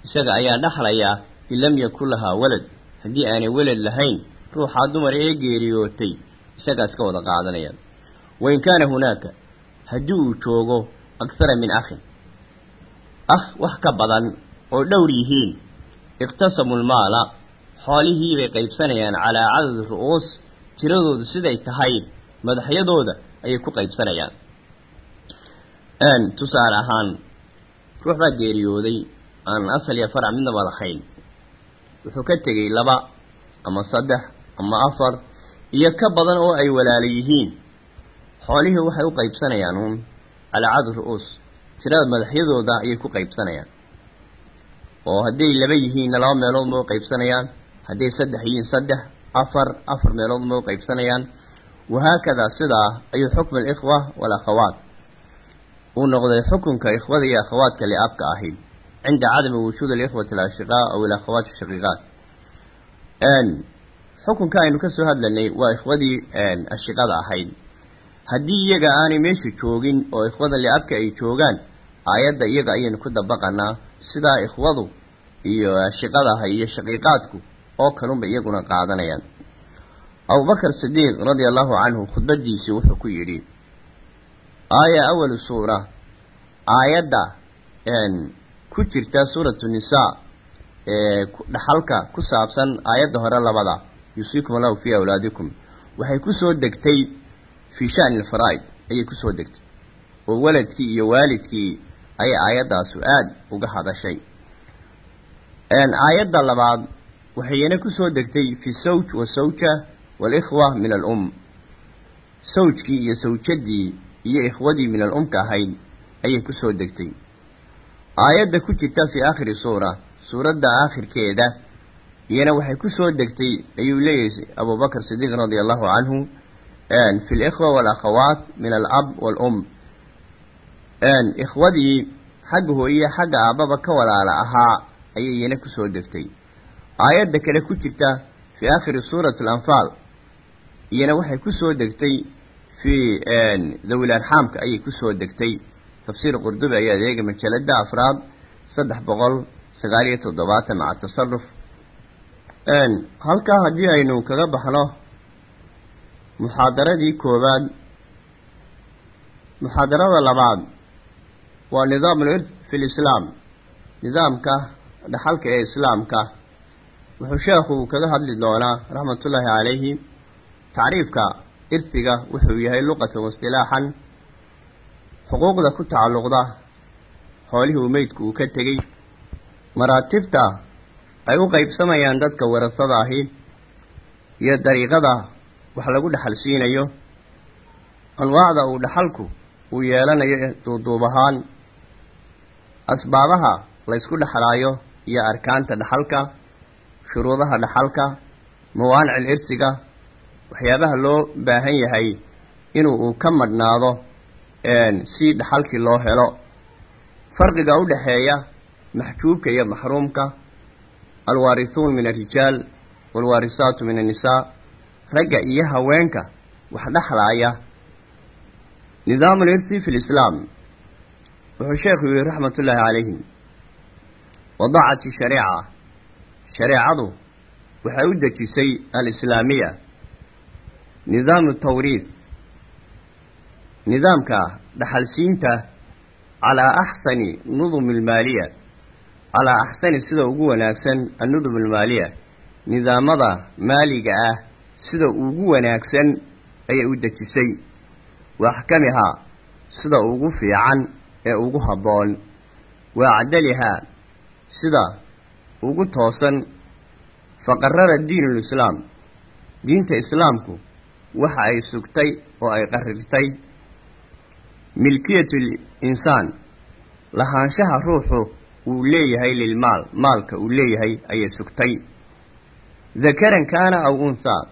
isaga ayaa dhaxlayaa in lam yakun lahaa walad. Haddii aanay welad lahayn ruuxaa dumar ee geeriyootay isagaa iska wada qaadanaya. Wain kaana hunaaka haddii uu joogo akhara min akhin ah wax ka badan oo dhowr yihiin. Iqtasamu lmaala xoolihii bay qaybsanayaan calaa cadadi ru'uus tiradoodu siday tahay madaxyadooda ayay ku qaybsanayaan. Tusaale ahaan ruux baa geeriyooday aan asal iyo farac midnaba lahayn wuxuu ka tegey laba ama saddex ama afar iyo ka badan oo ay walaala yihiin xoolihii waxay u qaybsanayaan uun calaa cadad ru'uus tirada madaxyadooda ayay ku qaybsanayaan. Oo hadday laba yihiinna laba meelood ma u qaybsanayaan hadday saddex yihiin saddex afar afar meelood ma u qaybsanayaan. Wahaakadaa sidaa ayuu xukmu alikhwa walakhawaat uu noqday xukunka ikhwada iyo akhawaadka liaabka ahi cinda cadami wujuud alikhwati alashiqaa aw alakhawaat ashaqiiqaat xukunka aynu ka soo hadlanay waa ikhwadii ashiqada ahayd haddii iyaga aanay meesha joogin oo ikhwada liabka ay joogaan aayadda iyaga ayaynu ku dabaqanaa sidaa ikhwadu iyo ashiqadaha iyo shaqiiqaadku oo kalunba iyaguna qaadanayaan. Abubakar sidiiq radia allahu canhu khudbadiisii wuxuu ku yidhi aaya awalu suura aayadda ku jirta suuratu nisaa ee dhaxalka ku saabsan aayadda hore labada yuusiikum allahu fii awlaadikum. Waxay ku soo degtay fii shani alfaraa'id ayay ku soo degtay. Oo waladkii iyo waalidkii ayay aayaddaasu aada uga hadashay. Aayadda labaad waxayna ku soo degtay fi sawj wasawja waalikhwa min alum. Sawjkii iyo sawjadii iyo ikhwadii min al umka ahayd ayay ku soo degtay. Aayadda ku jirta fii aakhiri suura suuradda aakhirkeeda iyana waxay ku soo degtay ayuu leeyahay abubakar sidiiq radia allahu canhu walakhawaat min alab waalum ikhwadii xagga hooye xagga aabbaba ka walaala ahaa ayay iyana ku soo degtay aayadda kale ku jirta fii aakhiri suurati alanfaal iyana waxay ku soo degtay fii dawil arxaamka ayay ku soo degtay tafsiir qurdubi ayaa adeega majalada afraad saddex boqol sagaal iyo toddobaatan maca tasaruf halkaa haddii aynu kaga baxno muxaadaradii koowaad muxaadarada labaad waa nidaam ulirth fi lislaam. Nidaamka dhaxalka ee islaamka wuxuu sheekhu kaga hadli doonaa raxmatullaahi calayhi tacriifka irtiga wuxuu yahay luqatan waistilaaxan xuquuqda ku tacalluqda xoolihii uu meydku uu ka tegey. Maraatibta ay u qaybsamayaan dadka warasada ahi iyo dariiqada wax lagu dhaxal siinayo anwaacda uu dhaxalku uu yeelanayo duuduub ahaan asbaabaha laysku dhexlaayo iyo arkaanta dhaxalka shuruudaha dhaxalka mawaanicil irsiga waxyaabaha loo baahan yahay inuu uu ka madhnaado si dhaxalkii loo helo. Farqiga u dhexeeya maxjuubka iyo maxruumka alwaarithuun min alrijaal waalwaarisaatu min annisaa ragga iyo haweenka wax dhexlaaya nidaamu lirsi fi lislaam wuxuu sheekhu yihi raxmatullaahi calayhi wadacati shareeca shareecadu waxay u dejisay alislaamiya. Nidaamu tawriis. Nidaamka dhaxalsiinta calaa axsani nudumi almaaliya calaa axsani sida ugu wanaagsan annudum almaaliya nidaamada maaliga ah sida ugu wanaagsan ayay u dejisay. Wa axkamihaa sida ugu fiican ee ugu habboon. Wa acdalihaa sida ugu toosan. Faqarara diinulislaam diinta islaamku waxa ay sugtay oo ay qarirtay milkiyatul insaan lahaanshaha ruuxu uu leeyahay lilmaal maalka uu leeyahay ayay sugtay. Dakaran kaana aw unhaa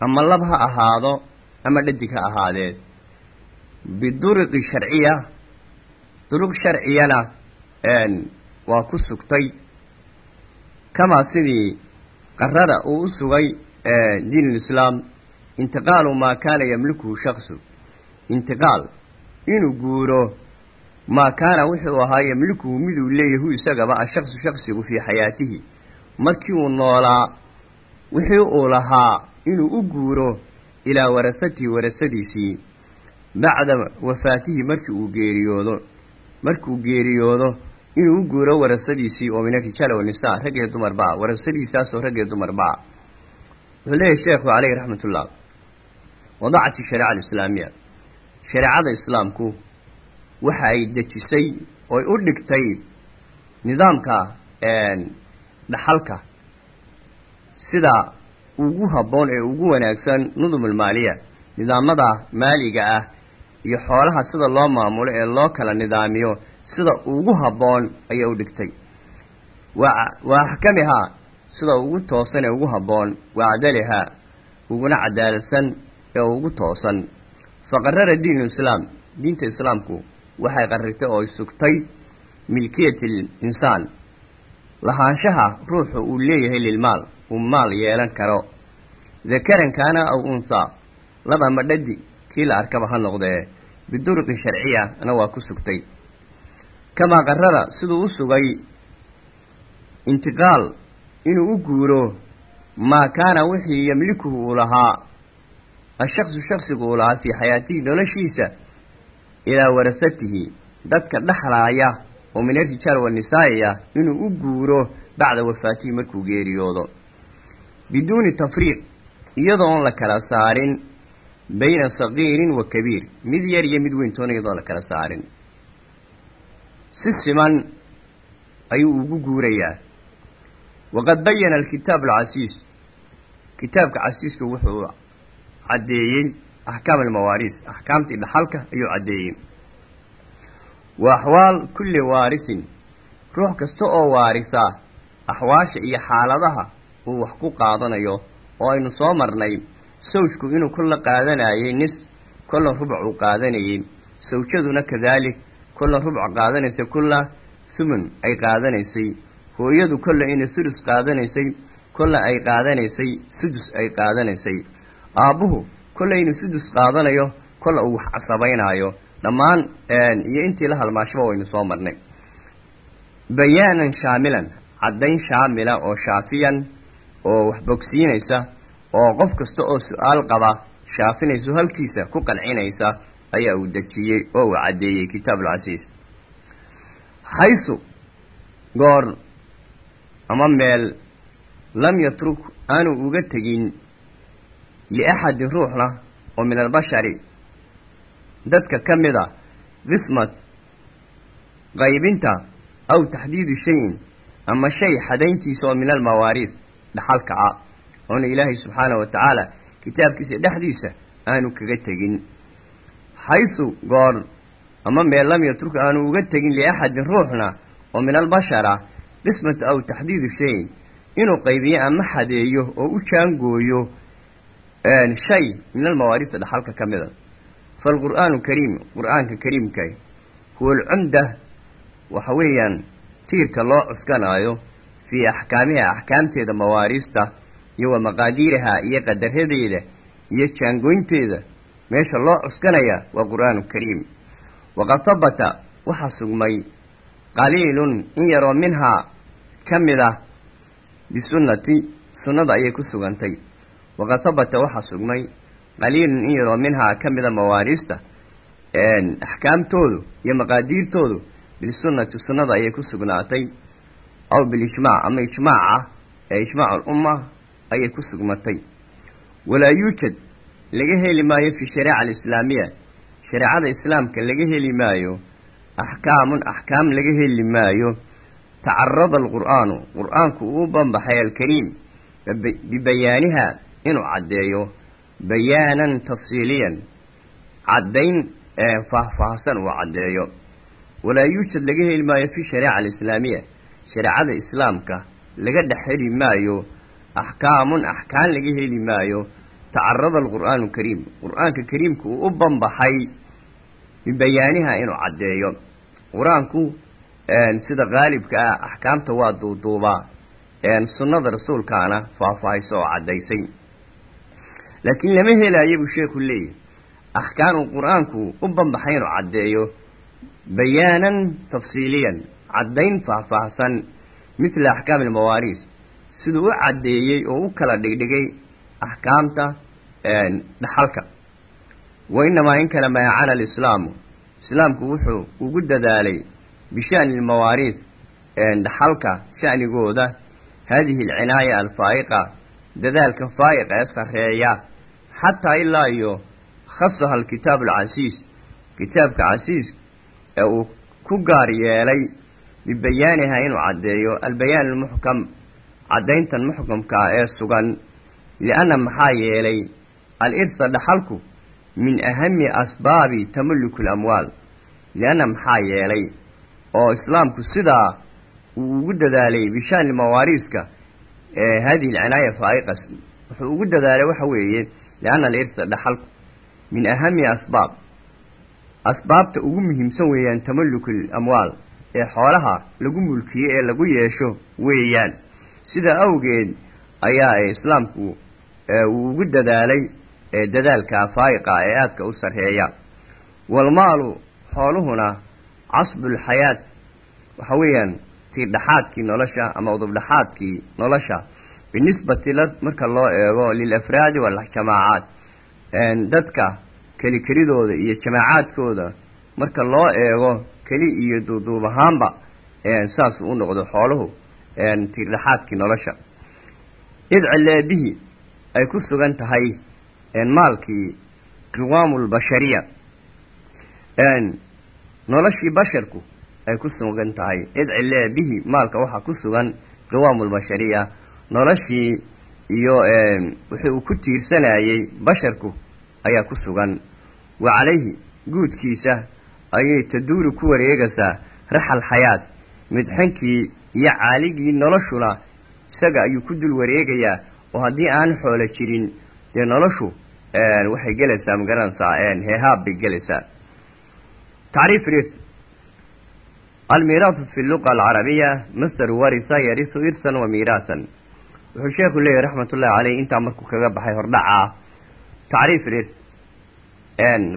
ama lab ha ahaado ama dhadig ha ahaadeed biduruqi sharciya duruq sharciyana waa ku sugtay. Kamaa sidii qarara uu u sugay diinulislaam intiqaalu maa kaana yamlikuhu shaksu intiqaal inuu guuro maa kaana wuxuu ahaa yamlikuhu miduu leeyahu isagaba ashaksu shaksigu fii xayaatihi. Markii uu noolaa wixii uu lahaa inuu u guuro ilaa warasatihi warasadiisii bacda wafaatihi markii uu geeriyoodo. Markuu geeriyoodo inuu u guuro warasadiisii oo min arijaal wanisaa rag iyo dumarba warasadiisaasoo rag iyo dumarba wuxuu leeyahay sheekhu caleyhi raxmatullah wadacati shareeca alislaamiya. Shareecada islaamku waxa ay dejisay oy u dhigtay nidaamka dhaxalka. Sida ugu habboon ee ugu wanaagsan nudumulmaaliya nidaamada maaliga ah iyo xoolaha sida loo maamulo ee loo kala nidaamiyo sida ugu habboon ayay u dhigtay. Wa axkamihaa sida ugu toosan ee ugu habboon wa cadalihaa uguna cadaaladsan ee ugu toosan. Faqarara diinu islaam diinta islaamku waxay qarirtay oo ay sugtay milkiyatil insaan. Lahaanshaha ruuxu uu leeyahay lilmaal uu maal yeelan karo. Dakaran kaana aw unhaa laba ma dhadi kii la arkaba ha noqdee. Biduruqin sharciya na waa ku sugtay. Kamaa qarara siduu u sugay. Intiqaal inuu u guuro. Maa kaana wixii yamlikuhu uu lahaa. Ashaksu shaksigu uu lahaa fii xayaatihi noloshiisa ilaa warasatihi dadka dhexlaaya oo min arijaal wanisaa'iya inuu u guuro bacda wafaatihi markuu geeriyoodo biduuni tafriiq iyadoo on la kala saarin bayna sagiirin wa kabiir. Mid yar iyo mid weyntoona iyadoon la kala saarin. Si siman ayuu ugu guurayaa. Waqad bayana alkitaab alcasiis kitaabka casiiska wuxuu caddeeyey axkaam almawaariis axkaamtii dhaxalka ayuu caddeeyey. Wa axwaal kulli waarisin. Ruux kasta oo waarisa axwaasha iyo xaaladaha uu wax ku qaadanayo oo aynu soo marnay sawjku inuu kolla qaadanayay nis kolla rubuc uu qaadanayey sawjaduna kadaalik kolla rubuc qaadanaysa kolla thumun ay qaadanaysay. Hooyadu kolla inay thulus qaadanaysay kolla ay qaadanaysay sudus ay qaadanaysay. Aabbuhu kolla inuu sudus qaadanayo kolla uu wax casabaynaayo. Dhammaan iyo intii la halmaashaba waynu soo marnay. Bayaanan shaamilan caddayn shaamila oo shaafiyan oo wax bogsiinaysa oo qof kasta oo su'aal qaba shaafinayso halkiisa ku qancinaysa ayaa uu dejiyey oo uu caddeeyey kitaabulcasiis xaysu goor ama meel lam yatruk aanu uga tegin liaxadin ruuxna oo min albashari. Dadka ka mid a qismad qaybinta aw taxdiidu shayin ama shay xadayntiisa oo min almawaariis dhaxalka ah. Oona ilaahay subxaanahu wa tacaala kitaabkiisa dhexdiisa aanu kaga tegin. Xaysu goor ama meel lam yatruk aanu uga tegin liaxadin ruuxna oo min albashara qismata aw taxdiidu shayin inuu qaybiyo ama xadeeyo oo u jaangooyo shay min almawaariista dhaxalka ka mida. Faalqur'aanu kariim qur'aanka kariimka huwa alcumda waxa weeyaan tiirka loo cuskanaayo fii axkaamiha axkaamteeda mawaariista iyo wa maqaadiirahaa iyo qadaradeeda iyo jaangoynteeda meesha loo cuskanaya waa qur'aanu kariim waqad habata waxaa sugmay qaliilun in yaroo minhaa ka mid ah bisunnati sunnada ayay ku sugantay waqad habata waxaa sugmay qaliilun in yaroo minhaa ka mida mawaariista axkaamtoodu iyo maqaadiirtoodu bisunnati sunnada ayay ku sugnaatay aw bilijmaac ama ijmaaca ee ijmaac alumma ayay ku sugmatay. Walaa yuujad laga heli maayo fi shariica alislaamiya. Shareecada islaamka laga heli maayo axkaamun axkaam laga heli maayo. Tacarada alqur'aanu qur'aanku uu banbaxay alkariim bibayaaniha inuu caddeeyo. Bayaanan tafsiiliyan caddayn faahfaahsan uu caddeeyo. Walaa yuujad laga heli maayo fi shariica alislaamiya shareecada islaamka laga dhex heli maayo axkaamun axkaan laga heli maayo tacarada alqur'aanu kariim. Qur'aanka kariimka uu u banbaxay bibayaaniha inuu caddeeyo. Qur'aanku sida qaalibka ah axkaamta waa duuduubaa sunnada rasuulkaana faahfaahayso oo caddaysay. Laakiin lama helaayo buu sheekhu leeyahy axkaan uu qur'aanku u banbaxay inuu caddeeyo bayaanan tafsiiliyan caddayn faahfaahsan midla axkaami almawaariis siduu u caddeeyey oo u kala dhigdhigay axkaamta dhaxalka. Wa innamaa in kale mayacana alislaamu. Islaamku wuxuu ugu dadaalay bisha'ni almawaariis dhaxalka sha'nigooda. Haadihi alcinaaya alfaa'iqa dadaalka faa'iqa ee sarreeya. Xataa ilaa iyo khasaha alkitaabu alcasiis kitaabka casiis ee uu ku gaar yeelay bibayaaniha inuu caddeeyo albayaan almuxkam caddayntan muxkamkaa ee sugan lianna maxaa yeelay al-irsa dhaxalku min ahami asbaabi tamalluki alamwaal lianna maxaa yeelay oo islaamku sidaa uu ugu dadaalay bishaani mawaariiska ee haadihi alcinaaya faa'iqas wuxuu ugu dadaalay waxa weeye lianna alirsa dhaxalku min ahami asbaab asbaabta ugu muhiimsan weeyaan tamalluki amwaal ee xoolaha lagu mulkiyo ee lagu yeesho weeyaan. Sidaa awgeed ayaa islaamku uu ugu dadaalay dadaalka faa'iqa ee aadka u sarreeya. Walmaalu xooluhuna casbulxayaat waxa weeyaan tiirdhaxaadkii nolosha ama udubdhaxaadkii nolosha. Binisbati marka loo eego lilafraadi waljamaacaat dadka keli kelidooda iyo jamaacaadkooda marka loo eego keli iyo duuduub ahaanba saasuu u noqdo xooluhu tiirdhaxaadkii nolosha. Id cilleebihi ay ku sugan tahay maalkii qiwaamulbashariya noloshii basharku ay ku sugan tahay. Id cillee bihi maalka waxaa ku sugan qiwaamulbashariya noloshii iyo wixii uu ku tiirsanayey basharku ayaa ku sugan. Wa calayhi guudkiisa ayay taduuru ku wareegaysaa raxal xayaat midxankii iyo caaligii noloshuna isaga ayuu ku dul wareegayaa oo haddii aan xoolo jirin dee noloshu waxay gelaysaa ma garanaysaa heehaab bay gelaysaa. Tacriif rir almiiraahu fi luqa alcarabiya masdaru warisa yarisu irsan wa miiraasan wuxuu sheekhu leeyahy raxmatullahi caleyh intaa markuu kaga baxay hordhaca. Tacriif rir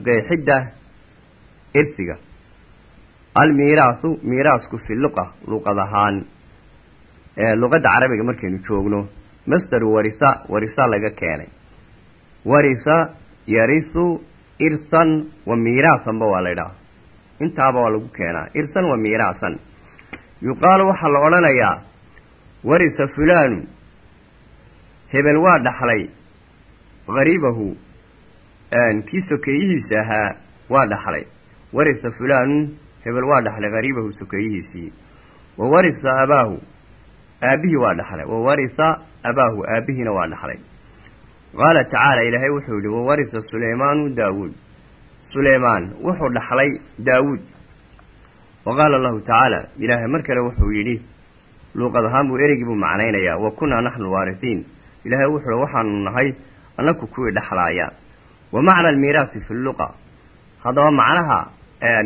qeexidda irsiga almiiraahu miiraasku fi luqa luqad ahaan luqadda carabiga markaynu joogno masdaru warisa warisa laga keenay. Warisa yarisu irsan wa miiraasanba waa la ydhaha intaaba waa lagu keenaa. Irsan wa miiraasan. Yuqaalu waxaa la odhanayaa warisa fulaanu hebel waa dhaxlay hariibahu kii sokeeyihiisa ahaa waa dhaxlay warisa fulaanu hebel waa dhaxlay hariibahu sokeeyihiisii wa warisa abaahu aabbihii waa dhaxlay. Wa warisa abaahu aabbihiina waa dhaxlay. Qaala tacaala ilaahay wuxuu yidhi wa warisa suleymaanu daawuud. Suleymaan wuxuu dhaxlay daawuud. Wa qaala allahu tacaala ilaahay mar kale wuxuu yidhi luuqad ahaan buu ereygii buu macnaynayaa. Wa kunnaa naxnu waarisiin ilaahay wuxuu waxaanu nahay annaku kuwii dhexlaaya wa macna almiiraasi fi luqa haddaba macnaha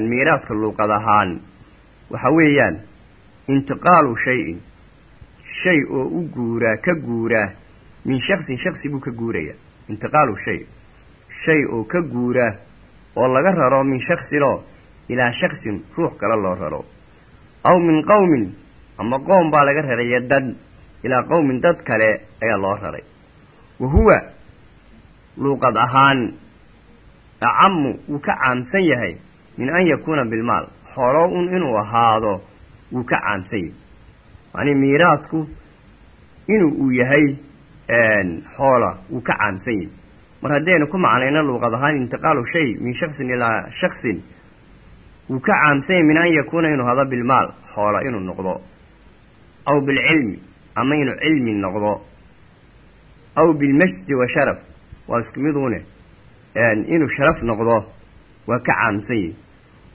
miiraaska luuqad ahaan waxa weeyaan intiqaalu shay-in shay oo u guuraa ka guuraa min shaksin shaksi buu ka guuraya intiqaalu shay. Shay oo ka guura oo laga raro min shaksinoo ilaa shaksin ruux kale loo raro. Aw min qowmin ama qoom baa laga raraya dad ilaa qowmin dad kale ayaa loo raray. Wa huwa luuqad ahaan acamu wuu ka caamsan yahay min an yakuuna bilmaal. Xoolo un inuu ahaado wuu ka caamsan yahay macnii miiraadku inuu uu yahay xoola wuu ka caamsan yahay mar haddaynu ku macnayno luuqad ahaan intiqaalu shay min shaksin ilaa shaksin wuu ka caamsan yahay min an yakuuna inuu hado bilmaal xoola inuu noqdo. Aw bilcilmi ama inuu cilmi noqdo. Aw bilmajdi wa sharaf waa isku miduune inuu sharaf noqdo waa ka caamsan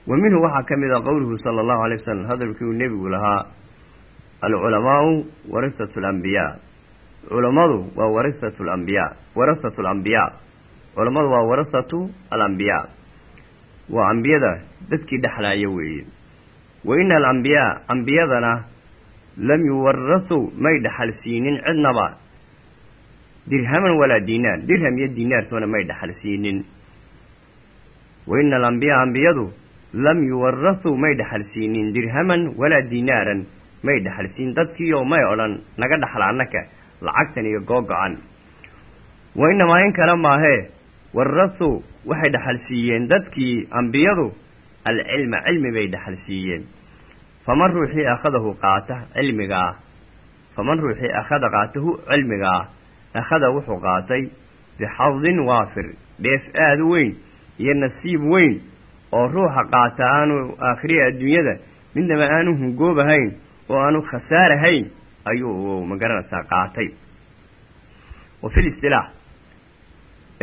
wa minhu waxaa ka mid a qowluhu sala allahu alay wasalam hadalkii uu nebigu lahaa alculamaau warasatu alambiyaa culammadu waa warasatu lambiyaa warasatu alambiyaa culammadu waa warasatu alambiyaa waa ambiyada dadkii dhexlaaya weeye. Wa ina alambiyaa ambiyadana lam yuwarasuu may dhaxal siinin cidnaba. Dirhaman walaa diinaar dirham iyo diinaartoona may dhaxal siinin. Wa ina alambiyaa lam yuwarasuu may dhaxal siinin dirhaman walaa diinaaran may dhaxal siin dadkiioo may odhan naga dhaxla annaka lacagtan iyo googo-an wa inamaa in kale maahee warasuu waxay dhaxal siiyeen dadkii ambiyadu alcilma cilmi bay dhaxal siiyeen faman ruuxii akhadahu qaata cilmigaa faman ruuxii akhada qaatahu cilmigaa akhada wuxuu qaatay bixadin waafir dheef aada u weyn iyo nasiib weyn oo ruuxa qaata aanu aakhiriya adduunyada midnaba aanu hungoobahayn oo aanu khasaarahayn ayuu ma garanaysaa qaatay. Wa fil istilaax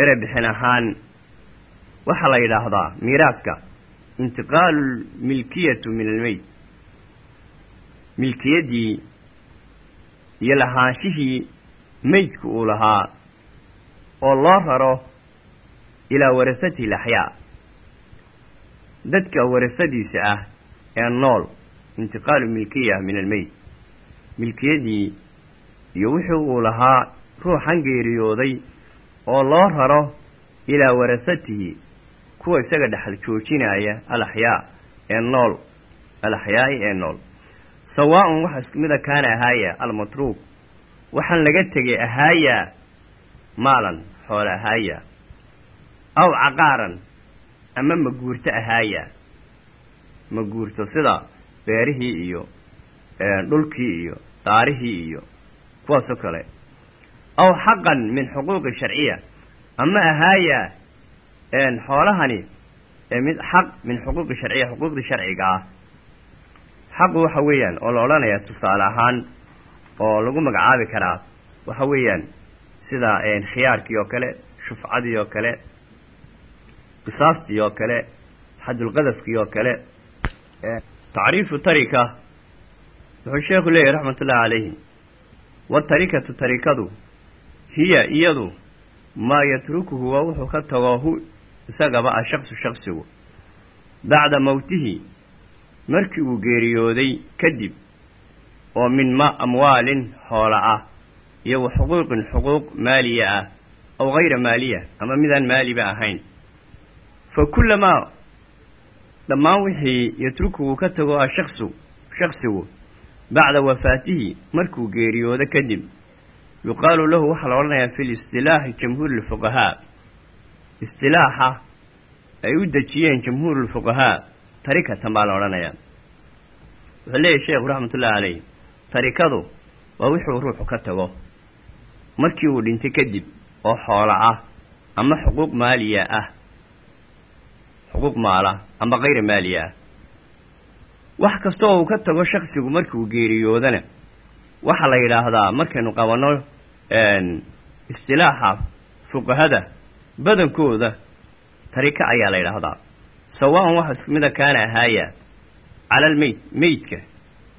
ere bixin ahaan waxaa la yidhaahdaa miiraaska intiqaalu milkiyatu min almeyd milkiyaddii iyo lahaanshihii meydku uu lahaa oo loo raro ilaa warasatihi laxyaa dadka warasadiisa ah ee nool intiqaalu milkiya min almeyd milkiyaddii iyo wixii uu lahaa ruuxan geeriyooday oo loo raro ilaa warasatihi kuwa isaga dhexal joojinaya alaxyaa ee nool alaxyaa'i ee nool. Sawaa-un waxa isku mida kaana ahaaya almatruuk waxaan laga tegay ahaaya maalan xoole ahaaya aw caqaaran ama maguurto ahaaya. Maguurto sida beerihii iyo dhulkii iyo daarihii iyo kuwaasoo kale. Aw xaqan min xuquuqi sharciya. Ama ahaaya xoolahani mid xaq min xuquuqi sharciya xuquuqdii sharciga ah. Xaqu waxa weeyaan oo la odhanayaa tusaale ahaan oo lagu magacaabi karaa waxa weeyaan sida khiyaarkii oo kale shufcadii oo kale qisaastii oo kale xadulqadafkii oo kale tacriifu tarika wuxuu sheekhu leeyahy raxmat ullahi calayhi waatarikatu tarikadu hiya iyadu maa yatrukuhu waa wuxuu ka tago hu isagaba ah shaqsu shaqsigu bacda mowtihi markii uu geeriyooday kadib oo min ma amwaalin xoola ah iyo wa xuquuqin xuquuq maaliya ah aw hayra maaliya ama midaan maaliba ahayn fa kullamaa dhammaan wixii yatrukuhu ka tago ah shaqsu shaqsigu bacda wafaatihi markuu geeriyoodo kadib yuqaalu lahu waxaa la odhanayaa fi listilaaxi jamhuuri lfuqahaa istilaaxa ay u dejiyeen jamhuuru lfuqahaa tarikatan baa la odhanayaa. Wuxuu leeyahy sheekhu raxmatullahi calayh tarikadu waa wuxuu ruuxu ka tago. Markii uu dhintay kadib oo xoola ah ama xuquuq maaliya ah xuquuq maala ama kayra maaliya. Wax kastoo uu ka tago shaksigu markii uu geeriyoodana waxaa la yidhaahdaa markaynu qabanno istilaaxa fuqahada badankooda tarika ayaa la yidhaahdaa. Sawaan waxa isku mida kaana ahaaya cala almeyd meydka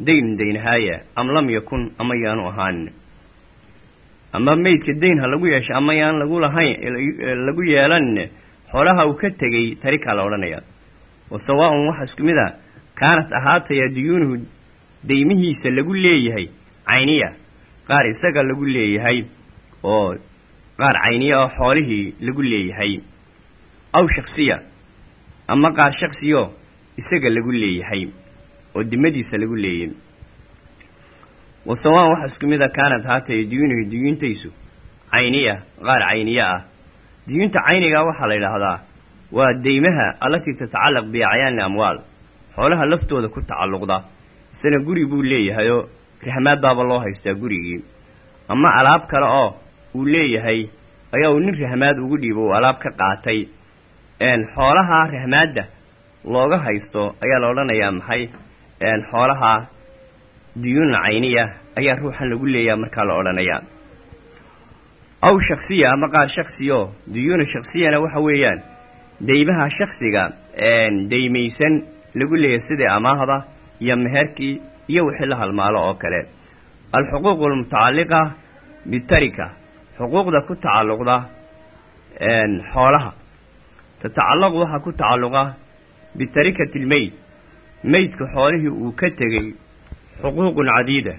dayn dayn ahaaya am lam yakun ama yaanu ahaanin ama meydka dayn ha lagu yeesha ama yaan lagu lahayn lagu yeelanin xoolaha uu ka tegay tarikaa la odhanayaa. Wa sawaa-un waxa isku mid a kaanat ahaataya duyuunuhu deymihiisa lagu leeyahay cayniya. Qaar isaga lagu leeyahay oo qaar cayniya oo xoolihii lagu leeyahay. Aw shaksiya ama qaar shaksiyo isaga lagu leeyahay oo dimadiisa lagu leeyay. Wasawaan waxa isku mid a kaanad haatay duyunuhu duyuuntaysu cayniya qaar cayniye ah duyuunta cayniga waxaa la yidhaahdaa waa deymaha allatii tatacallaq biacyaani amwaal. Xoolaha laftooda ku tacalluqda. Isana guri buu leeyahayoo rahmaad baaba loo haystaa gurigii. Ama alaab kale oo uu leeyahay ayaa uu nin rahmaad ugu dhiibo uu alaab ka qaatay. Xoolaha rahmaadda looga haysto ayaa la odhanayaa maxay? Xoolaha duyuuna cayniya ayaa ruuxan lagu leeyaha markaa la odhanayaa aw shaksiya ama qaar shaksiyo duyuuna shaksiyana waxa weeyaan deymaha shaksiga deymaysan lagu leeyahay sidai amaahda iyo meherkii iyo wixii la halmaalo oo kale. Alxuquuq almutacalliqa bitarika xuquuqda ku tacalluqda xoolaha. Tatacallaqu waxaa ku tacalluqa bitarikati lmeyd meydka xoolihii uu ka tegey xuquuqun cadiida.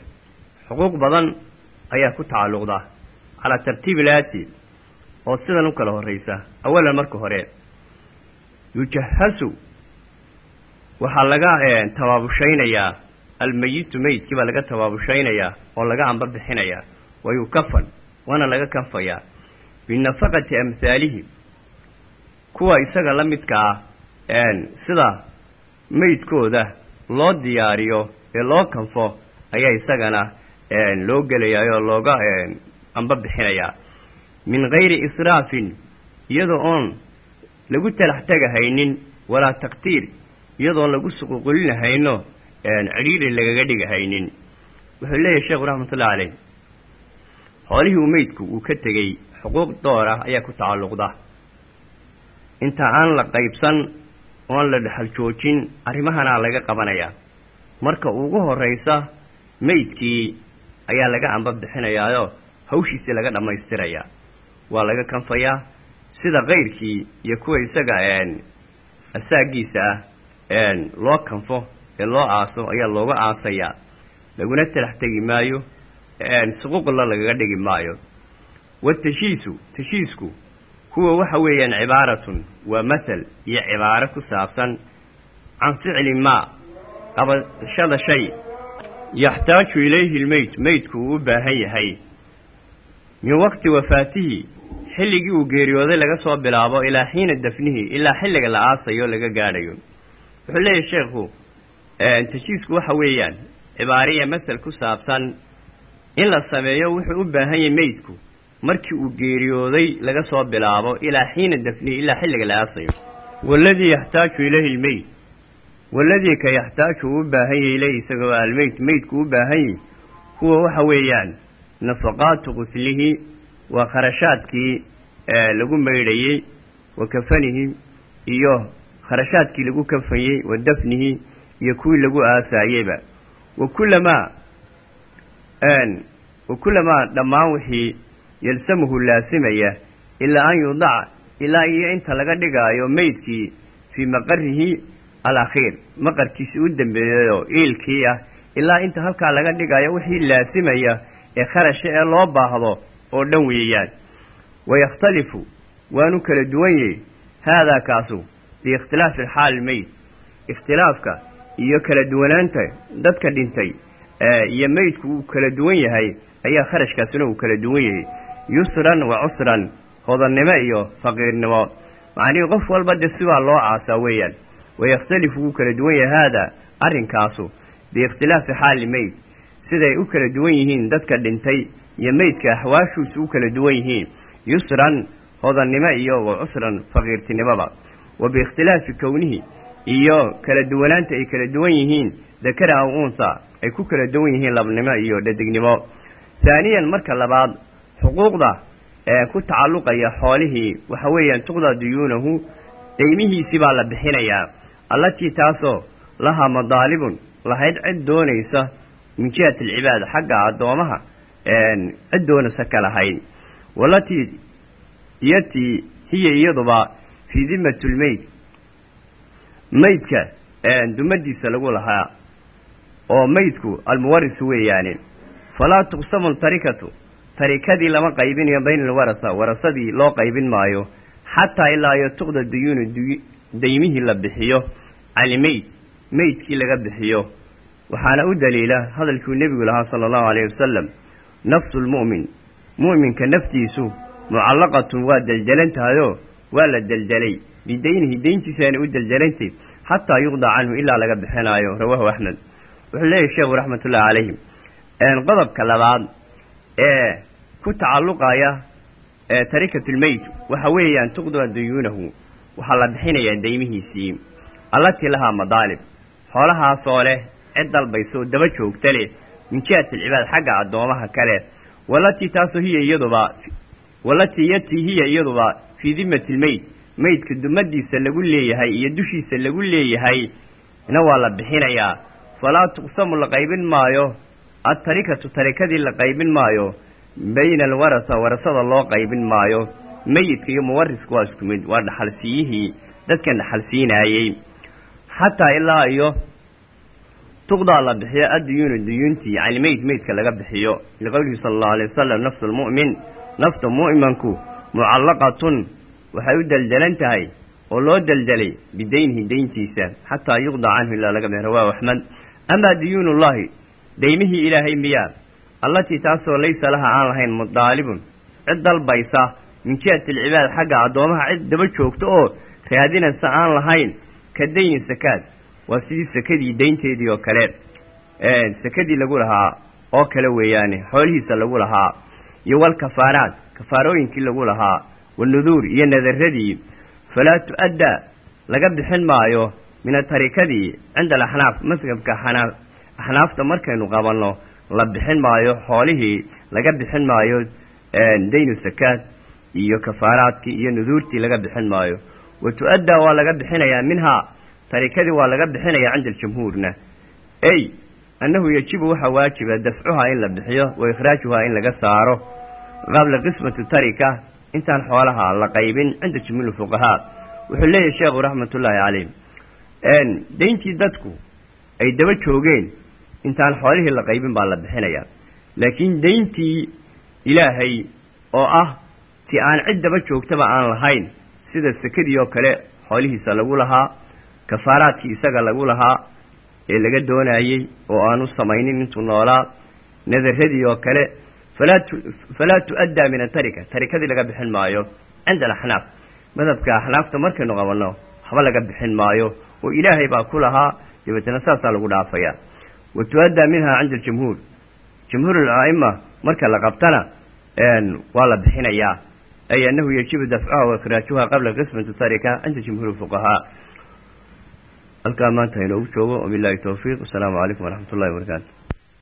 Xuquuq badan ayaa ku tacalluqda calaa tartiibi laati oo sidan u kala horraysa awalan marka hore yujahasu waxaa laga tabaabushaynayaa almeyitu meydkii baa laga tabaabushaynayaa oo laga amba bixinayaa wa yukafan waana laga kanfayaa binafaqati amhaalihi kuwa isaga la midka ah sida meydkooda loo diyaariyo ee loo kanfo ayaa isagana loo gelayaayoo looga amba bixinayaa min gayri israafin iyadoo oon lagu talax tegahaynin walaa taqtiir iyadoon lagu suququllinahayno cidhiidhi lagaga dhigahaynin. Wuxuu leeyahay sheekhu raxmatullahi caleyh xoolihii uu meydku uu ka tegey xuquuq door ah ayaa ku tacalluqda. Inta aan la qaybsan oon la dhexal joojin arrimahanaa laga qabanayaa marka ugu horraysa meydkii ayaa laga amba bixinayaayoo hawshiisii laga dhammaystirayaa waa laga kanfayaa sida kayrkii iyo kuwa isaga asaagiisa ah loo kanfo ee loo aaso ayaa looga aasayaa laguna talax tegi maayo suquuqla lagaga dhigi maayo. Watashiisu tashiisku huwa waxa weeyaan cibaaratun waa mathal iyo cibaaro ku saabsan can ficli maa qabashada shay. Yaxtaaju ilayhi lmeyd meydku uu u baahan yahay min waqti wafaatihi xilligii uu geeriyooday laga soo bilaabo ilaa xiina dafnihi ilaa xilliga la aasayo laga gaadhayo. Wuxuu leeyahay sheekhu tashiisku waxa weeyaan cibaariya masal ku saabsan in la sameeyo wuxuu u baahan yahay meydku markii uu geeriyooday laga soo bilaabo ilaa xiina dafnihi ilaa xilliga la aasayo. Waladii yaxtaaju ilayhi lmeyd waladii ka yaxtaaju uu u baahan yahay ilayhi isagoo almeyd meydku u baahan yahy huwa waxa weeyaan nafaqaatu quslihi waa kharashaadkii lagu maydhayey wa kafanihi iyo kharashaadkii lagu kafanyey wa dafnihi iyo kuwii lagu aasaayeyba wa kullamaa wa kullamaa dhammaan wixii yalsamuhu laasimaya ilaa an yudaca ilaa iyo inta laga dhigaayo meydkii fii maqarihi alakhiir maqarkiisii u dambeeyayoo iilkii ah ilaa inta halkaa laga dhigaayo wixii laasimaya ee kharasha ee loo baahdo oo dhan weeyaan. Wayakhtalifu waanu kala duwan yahy haadaa kaasu biikhtilaafi xaali meyd ikhtilaafka iyo kala duwanaanta dadka dhintay iyo meydku uu kala duwan yahay ayaa kharashkaasina uu kala duwan yahay yusran wa cusran hodannimo iyo faqiirnimo. Macnihii qof walba dee sibaa loo caasaa weeyaan. Wayakhtalifu wuu kala duwan yahay haadaa arrinkaasu biikhtilaafi xaali meyd siday u kala duwan yihiin dadka dhintay iyo meydka axwaashuusu u kala duwan yihiin yusran hodannimo iyo wa cusran faqiirtinimoba wa biikhtilaafi kownihi iyo kala duwanaanta ay kala duwan yihiin dakara aw unsa ay ku kala duwan yihiin labnimo iyo dhadegnimo haaniyan marka labaad xuquuqda ee ku tacalluqaya xoolihii waxa weeyaan tuqdaa duyuunahu deymihiisii baa la bixinayaa. Allatii taasoo lahaa madaalibun lahayd cid doonaysa min jihati alcibaada xagga addoomaha cid doonaysa ka lahayd walatii iyatii hiya iyaduba fii dimati lmeyd meydka dumadiisa lagu lahaa oo meydku almuwaris weeyaani falaa tuqsamu tarikatu tarikadii lama qaybinayo bayna alwarasa warasadii loo qaybin maayo xataa ilaa iyo tuqda duyuunu daymihii la bixiyo calimeyd meydkii laga bixiyo waxaana u daliila hadalkuu nebigu lahaa sala allahu alayhi wasalam nafsu lmu'min mu'minka naftiisu mucallaqatun waa deldelan tahayoo waa la deldelay bidaynihi dayntiisaana u deldelantay xataa yuqdaa canhu ilaa laga bixinaayo rawaahu axmed. Wuxuu leeyahy sheekhu raxmatullahi calayhim qodobka labaad ee ku tacalluqaya tarikatulmeyt waxa weeyaan tuqdaa duyuunahu waxaa la bixinayaa daymihiisii allatii lahaa madaalib xoolahaasoo leh cid dalbayso daba joogta leh min jihati alcibaad xagga addoomaha kale walatii taasoo hiya iyaduba walatii yatii hiya iyaduba fii dimati lmeyd meydka dumadiisa lagu leeyahay iyo dushiisa lagu leeyahay na waa la bixinayaa falaa tuqsamu la qaybin maayo adtarikatu tarikadii la qaybin maayo bayna alwarasa warasada loo qaybin maayo meyidka iyo muwariska waa isku mid waa dhaxalsiiyihii dadkan dhaxalsiinaayey xataa ilaa iyo tuqdaa la bixiyo adduyuunu duyuuntii yani meyd meydka laga bixiyo. Liqowlihi sala allahu alay wasalam nafsu lmu'min nafta mu'manku mucallaqatun waxay u deldelan tahay oo loo deldelay bidaynihi dayntiisa xataa yuqdaa canhu ilaa laga bixiyo rawaahu axmed amaa duyuunullahi daymihii ilaahay miyaa allatii taasoo laysa laha aan lahayn mudaalibun cid dalbaysa min jihati alcibaad xagga addoomaha cid daba joogta oo raadinaysa aan lahayn ka dayni sakaad waa sidii sakadii daynteedii oo kale sakadii lagu lahaa oo kale weeyaane xoolihiisa lagu lahaa iyo walkafaaraat kafaarooyinkii lagu lahaa wanuduur iyo nadaradii falaa tu-addaa laga bixin maayo min atarikadii cinda alaxnaaf madhabka xanaaf axnaafta markaynu qabanno la bixin maayo xoolihii laga bixin maayo daynu sakaad iyo kafaaraadkii iyo nuduurtii laga bixin maayo. Wa tu-addaa waa laga bixinayaa minhaa tarikadii waa laga bixinayaa cinda aljamhuurna ey annahu yajibu waxaa waajiba dafcuhaa in la bixiyo wa ikhraajuhaa in laga saaro. Qabla qismati tarika intaan xoolaha la qaybin cinda jamiil fuqahaa. Wuxuu leeyahay sheekhu raxmatullaahi calayh dayntii dadku ay daba joogeen intaan xoolihii la qaybin baa la bixinayaa laakiin dayntii ilaahay oo ah ti aan cid daba joogtaba aan lahayn sida sakadii oo kale xoolihiisa lagu lahaa kafaaraadkii isaga lagu lahaa ee laga doonayey oo aanu samaynin intuu noolaa nadaradii oo kale falaa tu-addaa min atarika tarikadii laga bixin maayo cinda alaxnaaf. Madhabka axnaafta markaynu qabanno waxba laga bixin maayo oo ilaahay baa ku lahaa dabeetana saasaa lagu dhaafayaa wa tu-addaa minhaa cinda aljamhuur jamhuur ala'ima marka la qabtana waa la bixinayaa. Ay annahu yajibu dafcuha wa ikhraajuha qabla qismati tarika cinda jamhuuri fuqahaa halkaa maanta inoogu joogo wabilahi towfiiq wasalaamu calaykum waraxmat ullahi wabarakaatu